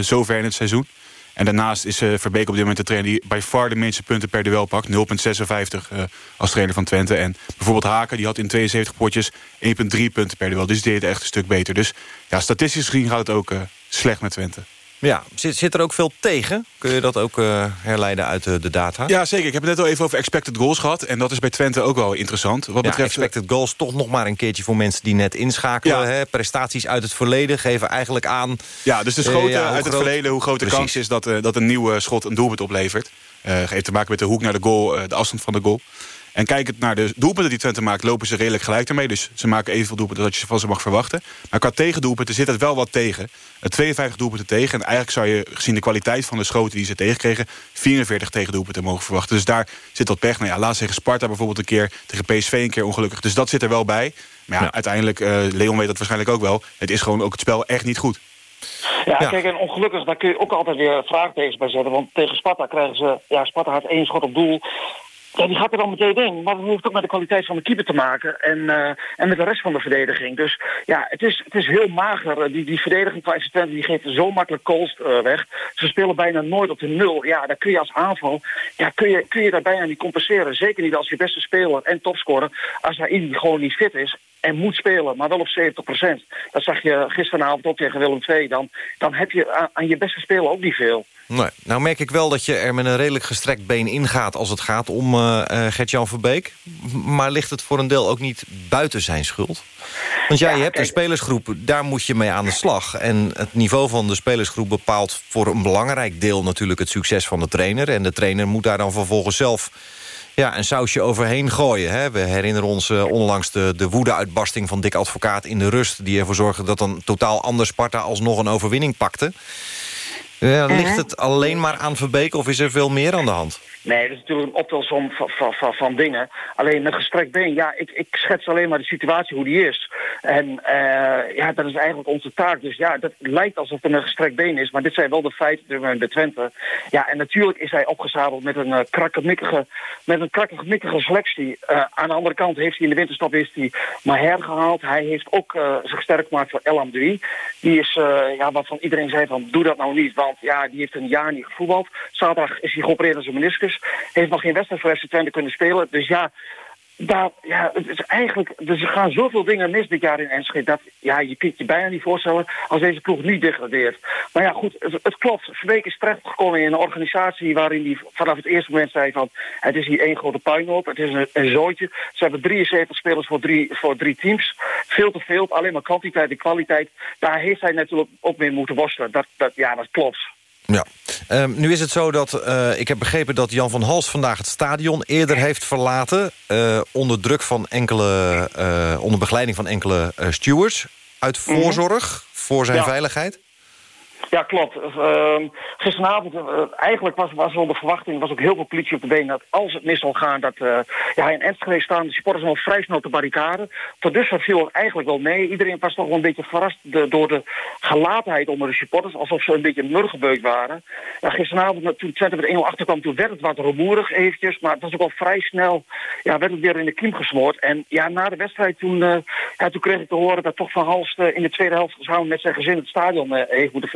zover in het seizoen. En daarnaast is uh, Verbeek op dit moment de trainer die bij far de minste punten per duel pakt. 0,56 uh, als trainer van Twente. En bijvoorbeeld Haken, die had in 72 potjes 1,3 punten per duel. Dus die deed het echt een stuk beter. Dus ja, statistisch gezien gaat het ook uh, slecht met Twente. Ja, zit, zit er ook veel tegen? Kun je dat ook uh, herleiden uit de, de, data? Ja, zeker. Ik heb het net al even over expected goals gehad. En dat is bij Twente ook wel interessant. Wat ja, betreft expected goals toch nog maar een keertje voor mensen die net inschakelen. Hè? Prestaties uit het verleden geven eigenlijk aan... Ja, dus de schoten uh, ja, uit het verleden, hoe groot de kans is... dat, uh, dat een nieuwe schot een doelpunt oplevert. heeft te maken met de hoek naar de goal, de afstand van de goal. En kijkend naar de doelpunten die Twente maakt... lopen ze redelijk gelijk ermee. Dus ze maken evenveel doelpunten dat je van ze mag verwachten. Maar qua tegendoelpunten zit het wel wat tegen. 52 doelpunten tegen. En eigenlijk zou je, gezien de kwaliteit van de schoten die ze tegenkregen... 44 tegendoelpunten mogen verwachten. Dus daar zit dat pech. Nou ja, laatst tegen Sparta bijvoorbeeld een keer. Tegen PSV een keer ongelukkig. Dus dat zit er wel bij. Maar ja, ja. uiteindelijk, uh, Leon weet dat waarschijnlijk ook wel... het is gewoon ook het spel echt niet goed. Ja, ja, kijk, en ongelukkig, daar kun je ook altijd weer vraagtekens bij zetten. Want tegen Sparta krijgen ze... Ja, Sparta had één schot op doel. Ja, die gaat er dan meteen in. Maar dat heeft ook met de kwaliteit van de keeper te maken. En, eh, en met de rest van de verdediging. Dus ja, het is, het is heel mager. Die, die verdediging van FC die geeft zo makkelijk goals uh, weg. Ze spelen bijna nooit op de nul. Ja, daar kun je als aanval... Ja, kun je, kun je daar bijna niet compenseren. Zeker niet als je beste speler en topscorer... als hij gewoon niet fit is en moet spelen, maar wel op 70% Dat zag je gisteravond ook tegen Willem II. Dan, dan heb je aan, aan je beste speler ook niet veel. Nee. Nou merk ik wel dat je er met een redelijk gestrekt been ingaat... als het gaat om uh, Gert-Jan Verbeek. Maar ligt het voor een deel ook niet buiten zijn schuld? Want jij ja, je hebt een spelersgroep, daar moet je mee aan de slag. En het niveau van de spelersgroep bepaalt voor een belangrijk deel... natuurlijk het succes van de trainer. En de trainer moet daar dan vervolgens zelf ja, een sausje overheen gooien. Hè. We herinneren ons uh, onlangs de, de woede-uitbarsting van Dick Advocaat in de rust... die ervoor zorgde dat een totaal ander Sparta alsnog een overwinning pakte. Ligt het alleen maar aan Verbeek of is er veel meer aan de hand? Nee, dat is natuurlijk een optelsom van, van, van, van, dingen. Alleen met gestrekt been, ja, ik, ik schets alleen maar de situatie hoe die is. En uh, ja, dat is eigenlijk onze taak. Dus ja, dat lijkt alsof er een gestrekt been is. Maar dit zijn wel de feiten bij Twente. Ja, en natuurlijk is hij opgezadeld met een uh, krakkemikkige, met een selectie. Uh, aan de andere kant heeft hij in de winterstap is hij Maher gehaald. Hij heeft ook zich sterk gemaakt voor El Amdoui. Die is, ja, waarvan iedereen zei van, doe dat nou niet. Want ja, die heeft een jaar niet gevoetbald. Zaterdag is hij geopereerd aan zijn meniscus. Heeft nog geen wedstrijd voor FC Twente kunnen spelen. Dus ja, dat, ja, het is eigenlijk, dus er gaan zoveel dingen mis dit jaar in Enschede... dat ja, je kunt je bijna niet voorstellen als deze ploeg niet degradeert. Maar ja, goed, het, klopt. Verbeek is terechtgekomen in een organisatie... waarin hij vanaf het eerste moment zei van... het is hier één grote puinhoop, het is een, een zootje. Ze hebben 73 spelers voor drie, voor drie teams. Veel te veel, alleen maar kwantiteit en kwaliteit. Daar heeft hij natuurlijk ook mee moeten worstelen. Dat, dat, ja, dat klopt. Ja. Um, nu is het zo dat, uh, ik heb begrepen dat Jan van Hals vandaag het stadion eerder heeft verlaten... Uh, onder druk van enkele, uh, onder begeleiding van enkele stewards... uit mhm. voorzorg voor zijn ja. veiligheid. Ja, klopt. Uh, gisteravond, uh, eigenlijk was, was wel de verwachting, was ook heel veel politie op de been... dat als het mis zal gaan, dat uh, ja, in Enschede staan de supporters nog vrij snel te barricade. Tot dusver viel het eigenlijk wel mee. Iedereen was toch wel een beetje verrast de, door de gelatenheid onder de supporters... alsof ze een beetje murgebeukt waren. Ja, gisteravond, toen Twente met 1-0 achterkwam, toen werd het wat rumoerig eventjes... maar het was ook al vrij snel, ja, werd het weer in de kiem gesmoord. En ja, na de wedstrijd, toen, ja, toen kreeg ik te horen dat toch Van Halst in de tweede helft... samen met zijn gezin het stadion heeft moeten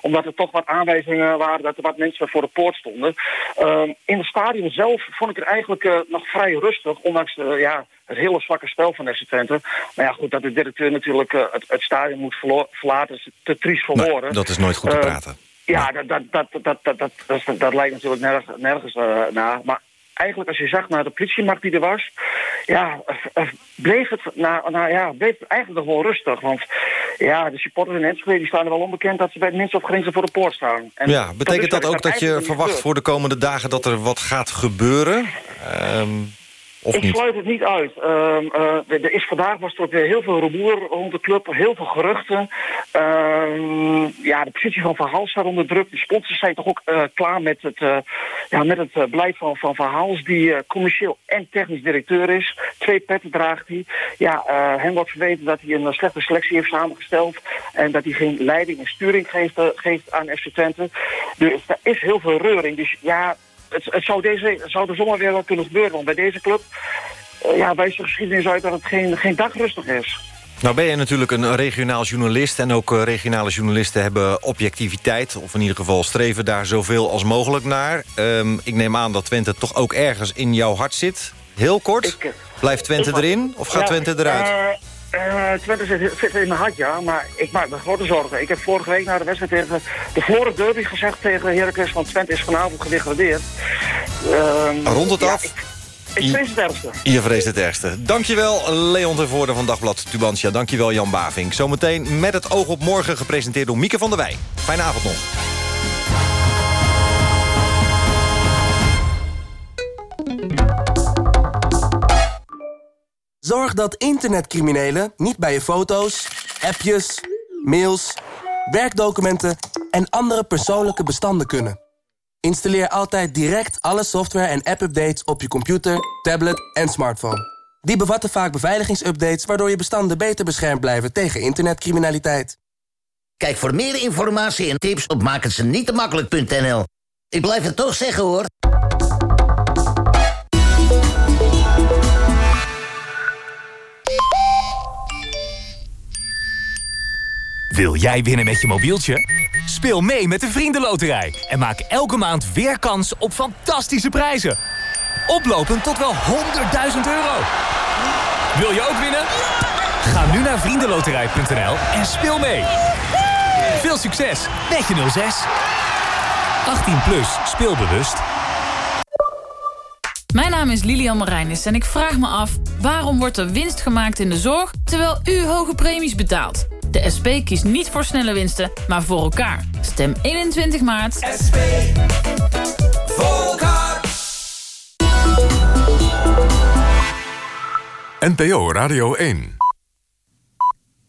omdat er toch wat aanwijzingen waren dat er wat mensen voor de poort stonden. Uh, in het stadion zelf vond ik het eigenlijk uh, nog vrij rustig. Ondanks de, ja, het hele zwakke spel van FC Twente. Maar ja, goed, dat de directeur natuurlijk uh, het, het, stadion moet verlaten... is te triest. Nee, dat is nooit goed te praten. Ja, dat, dat, dat, dat, dat, dat, dat, dat lijkt natuurlijk nergens, nergens naar. Maar eigenlijk als je zag naar de politiemacht die er was... ja, bleef het, nou, nou ja, bleef het eigenlijk nog wel rustig. Want ja, de supporters in Enschede die staan er wel onbekend... dat ze bij het minst op grenzen voor de poort staan. En ja, betekent dat, ook dat je verwacht voor de komende dagen... dat er wat gaat gebeuren? Um, of ik sluit het niet uit. Uh, uh, er is vandaag was er ook weer heel veel rumoer rond de club, heel veel geruchten. Uh, ja, de positie van Van Hals staat onder druk. De sponsors zijn toch ook uh, klaar met het, uh, ja, met het beleid van Van, van Hals, die commercieel en technisch directeur is. Twee petten draagt hij. Ja, hem wordt verweten dat hij een slechte selectie heeft samengesteld en dat hij geen leiding en sturing geeft, geeft aan FC Twente. Dus er is heel veel reuring. Dus ja, het, het zou, deze, zou er zomaar weer wel kunnen gebeuren. Want bij deze club uh, ja, wijst de geschiedenis uit dat het geen, geen dag rustig is. Nou ben je natuurlijk een regionaal journalist... en ook uh, regionale journalisten hebben objectiviteit... of in ieder geval streven daar zoveel als mogelijk naar. Um, ik neem aan dat Twente toch ook ergens in jouw hart zit. Heel kort, ik, eh, blijft Twente ik, erin of gaat ja, Twente eruit? Uh, uh, Twente zit, zit, in mijn hart, ja. Maar ik maak me grote zorgen. Ik heb vorige week na de wedstrijd tegen de Floren Derby gezegd tegen Heracles... van Twente is vanavond gedegradeerd. Uh, Rond het ja, af? Ik, ik vrees het ergste. Je vreest het ergste. Dankjewel, Leon ten Voorde van Dagblad Tubantia. Dankjewel, Jan Bavink. Zometeen met het oog op morgen gepresenteerd door Mieke van der Wij. Fijne avond nog. Zorg dat internetcriminelen niet bij je foto's, appjes, mails, werkdocumenten en andere persoonlijke bestanden kunnen. Installeer altijd direct alle software en app-updates op je computer, tablet en smartphone. Die bevatten vaak beveiligingsupdates waardoor je bestanden beter beschermd blijven tegen internetcriminaliteit. Kijk voor meer informatie en tips op makkelijk.nl. Ik blijf het toch zeggen hoor. Wil jij winnen met je mobieltje? Speel mee met de Vriendenloterij en maak elke maand weer kans op fantastische prijzen. Oplopend tot wel 100.000 euro. Wil je ook winnen? Ga nu naar vriendenloterij.nl en speel mee. Veel succes met je 06. 18 plus, speelbewust. Mijn naam is Lilian Marijnis en ik vraag me af... waarom wordt er winst gemaakt in de zorg terwijl u hoge premies betaalt? De SP kiest niet voor snelle winsten, maar voor elkaar. Stem 21 maart. SP. Voor elkaar. NPO Radio 1.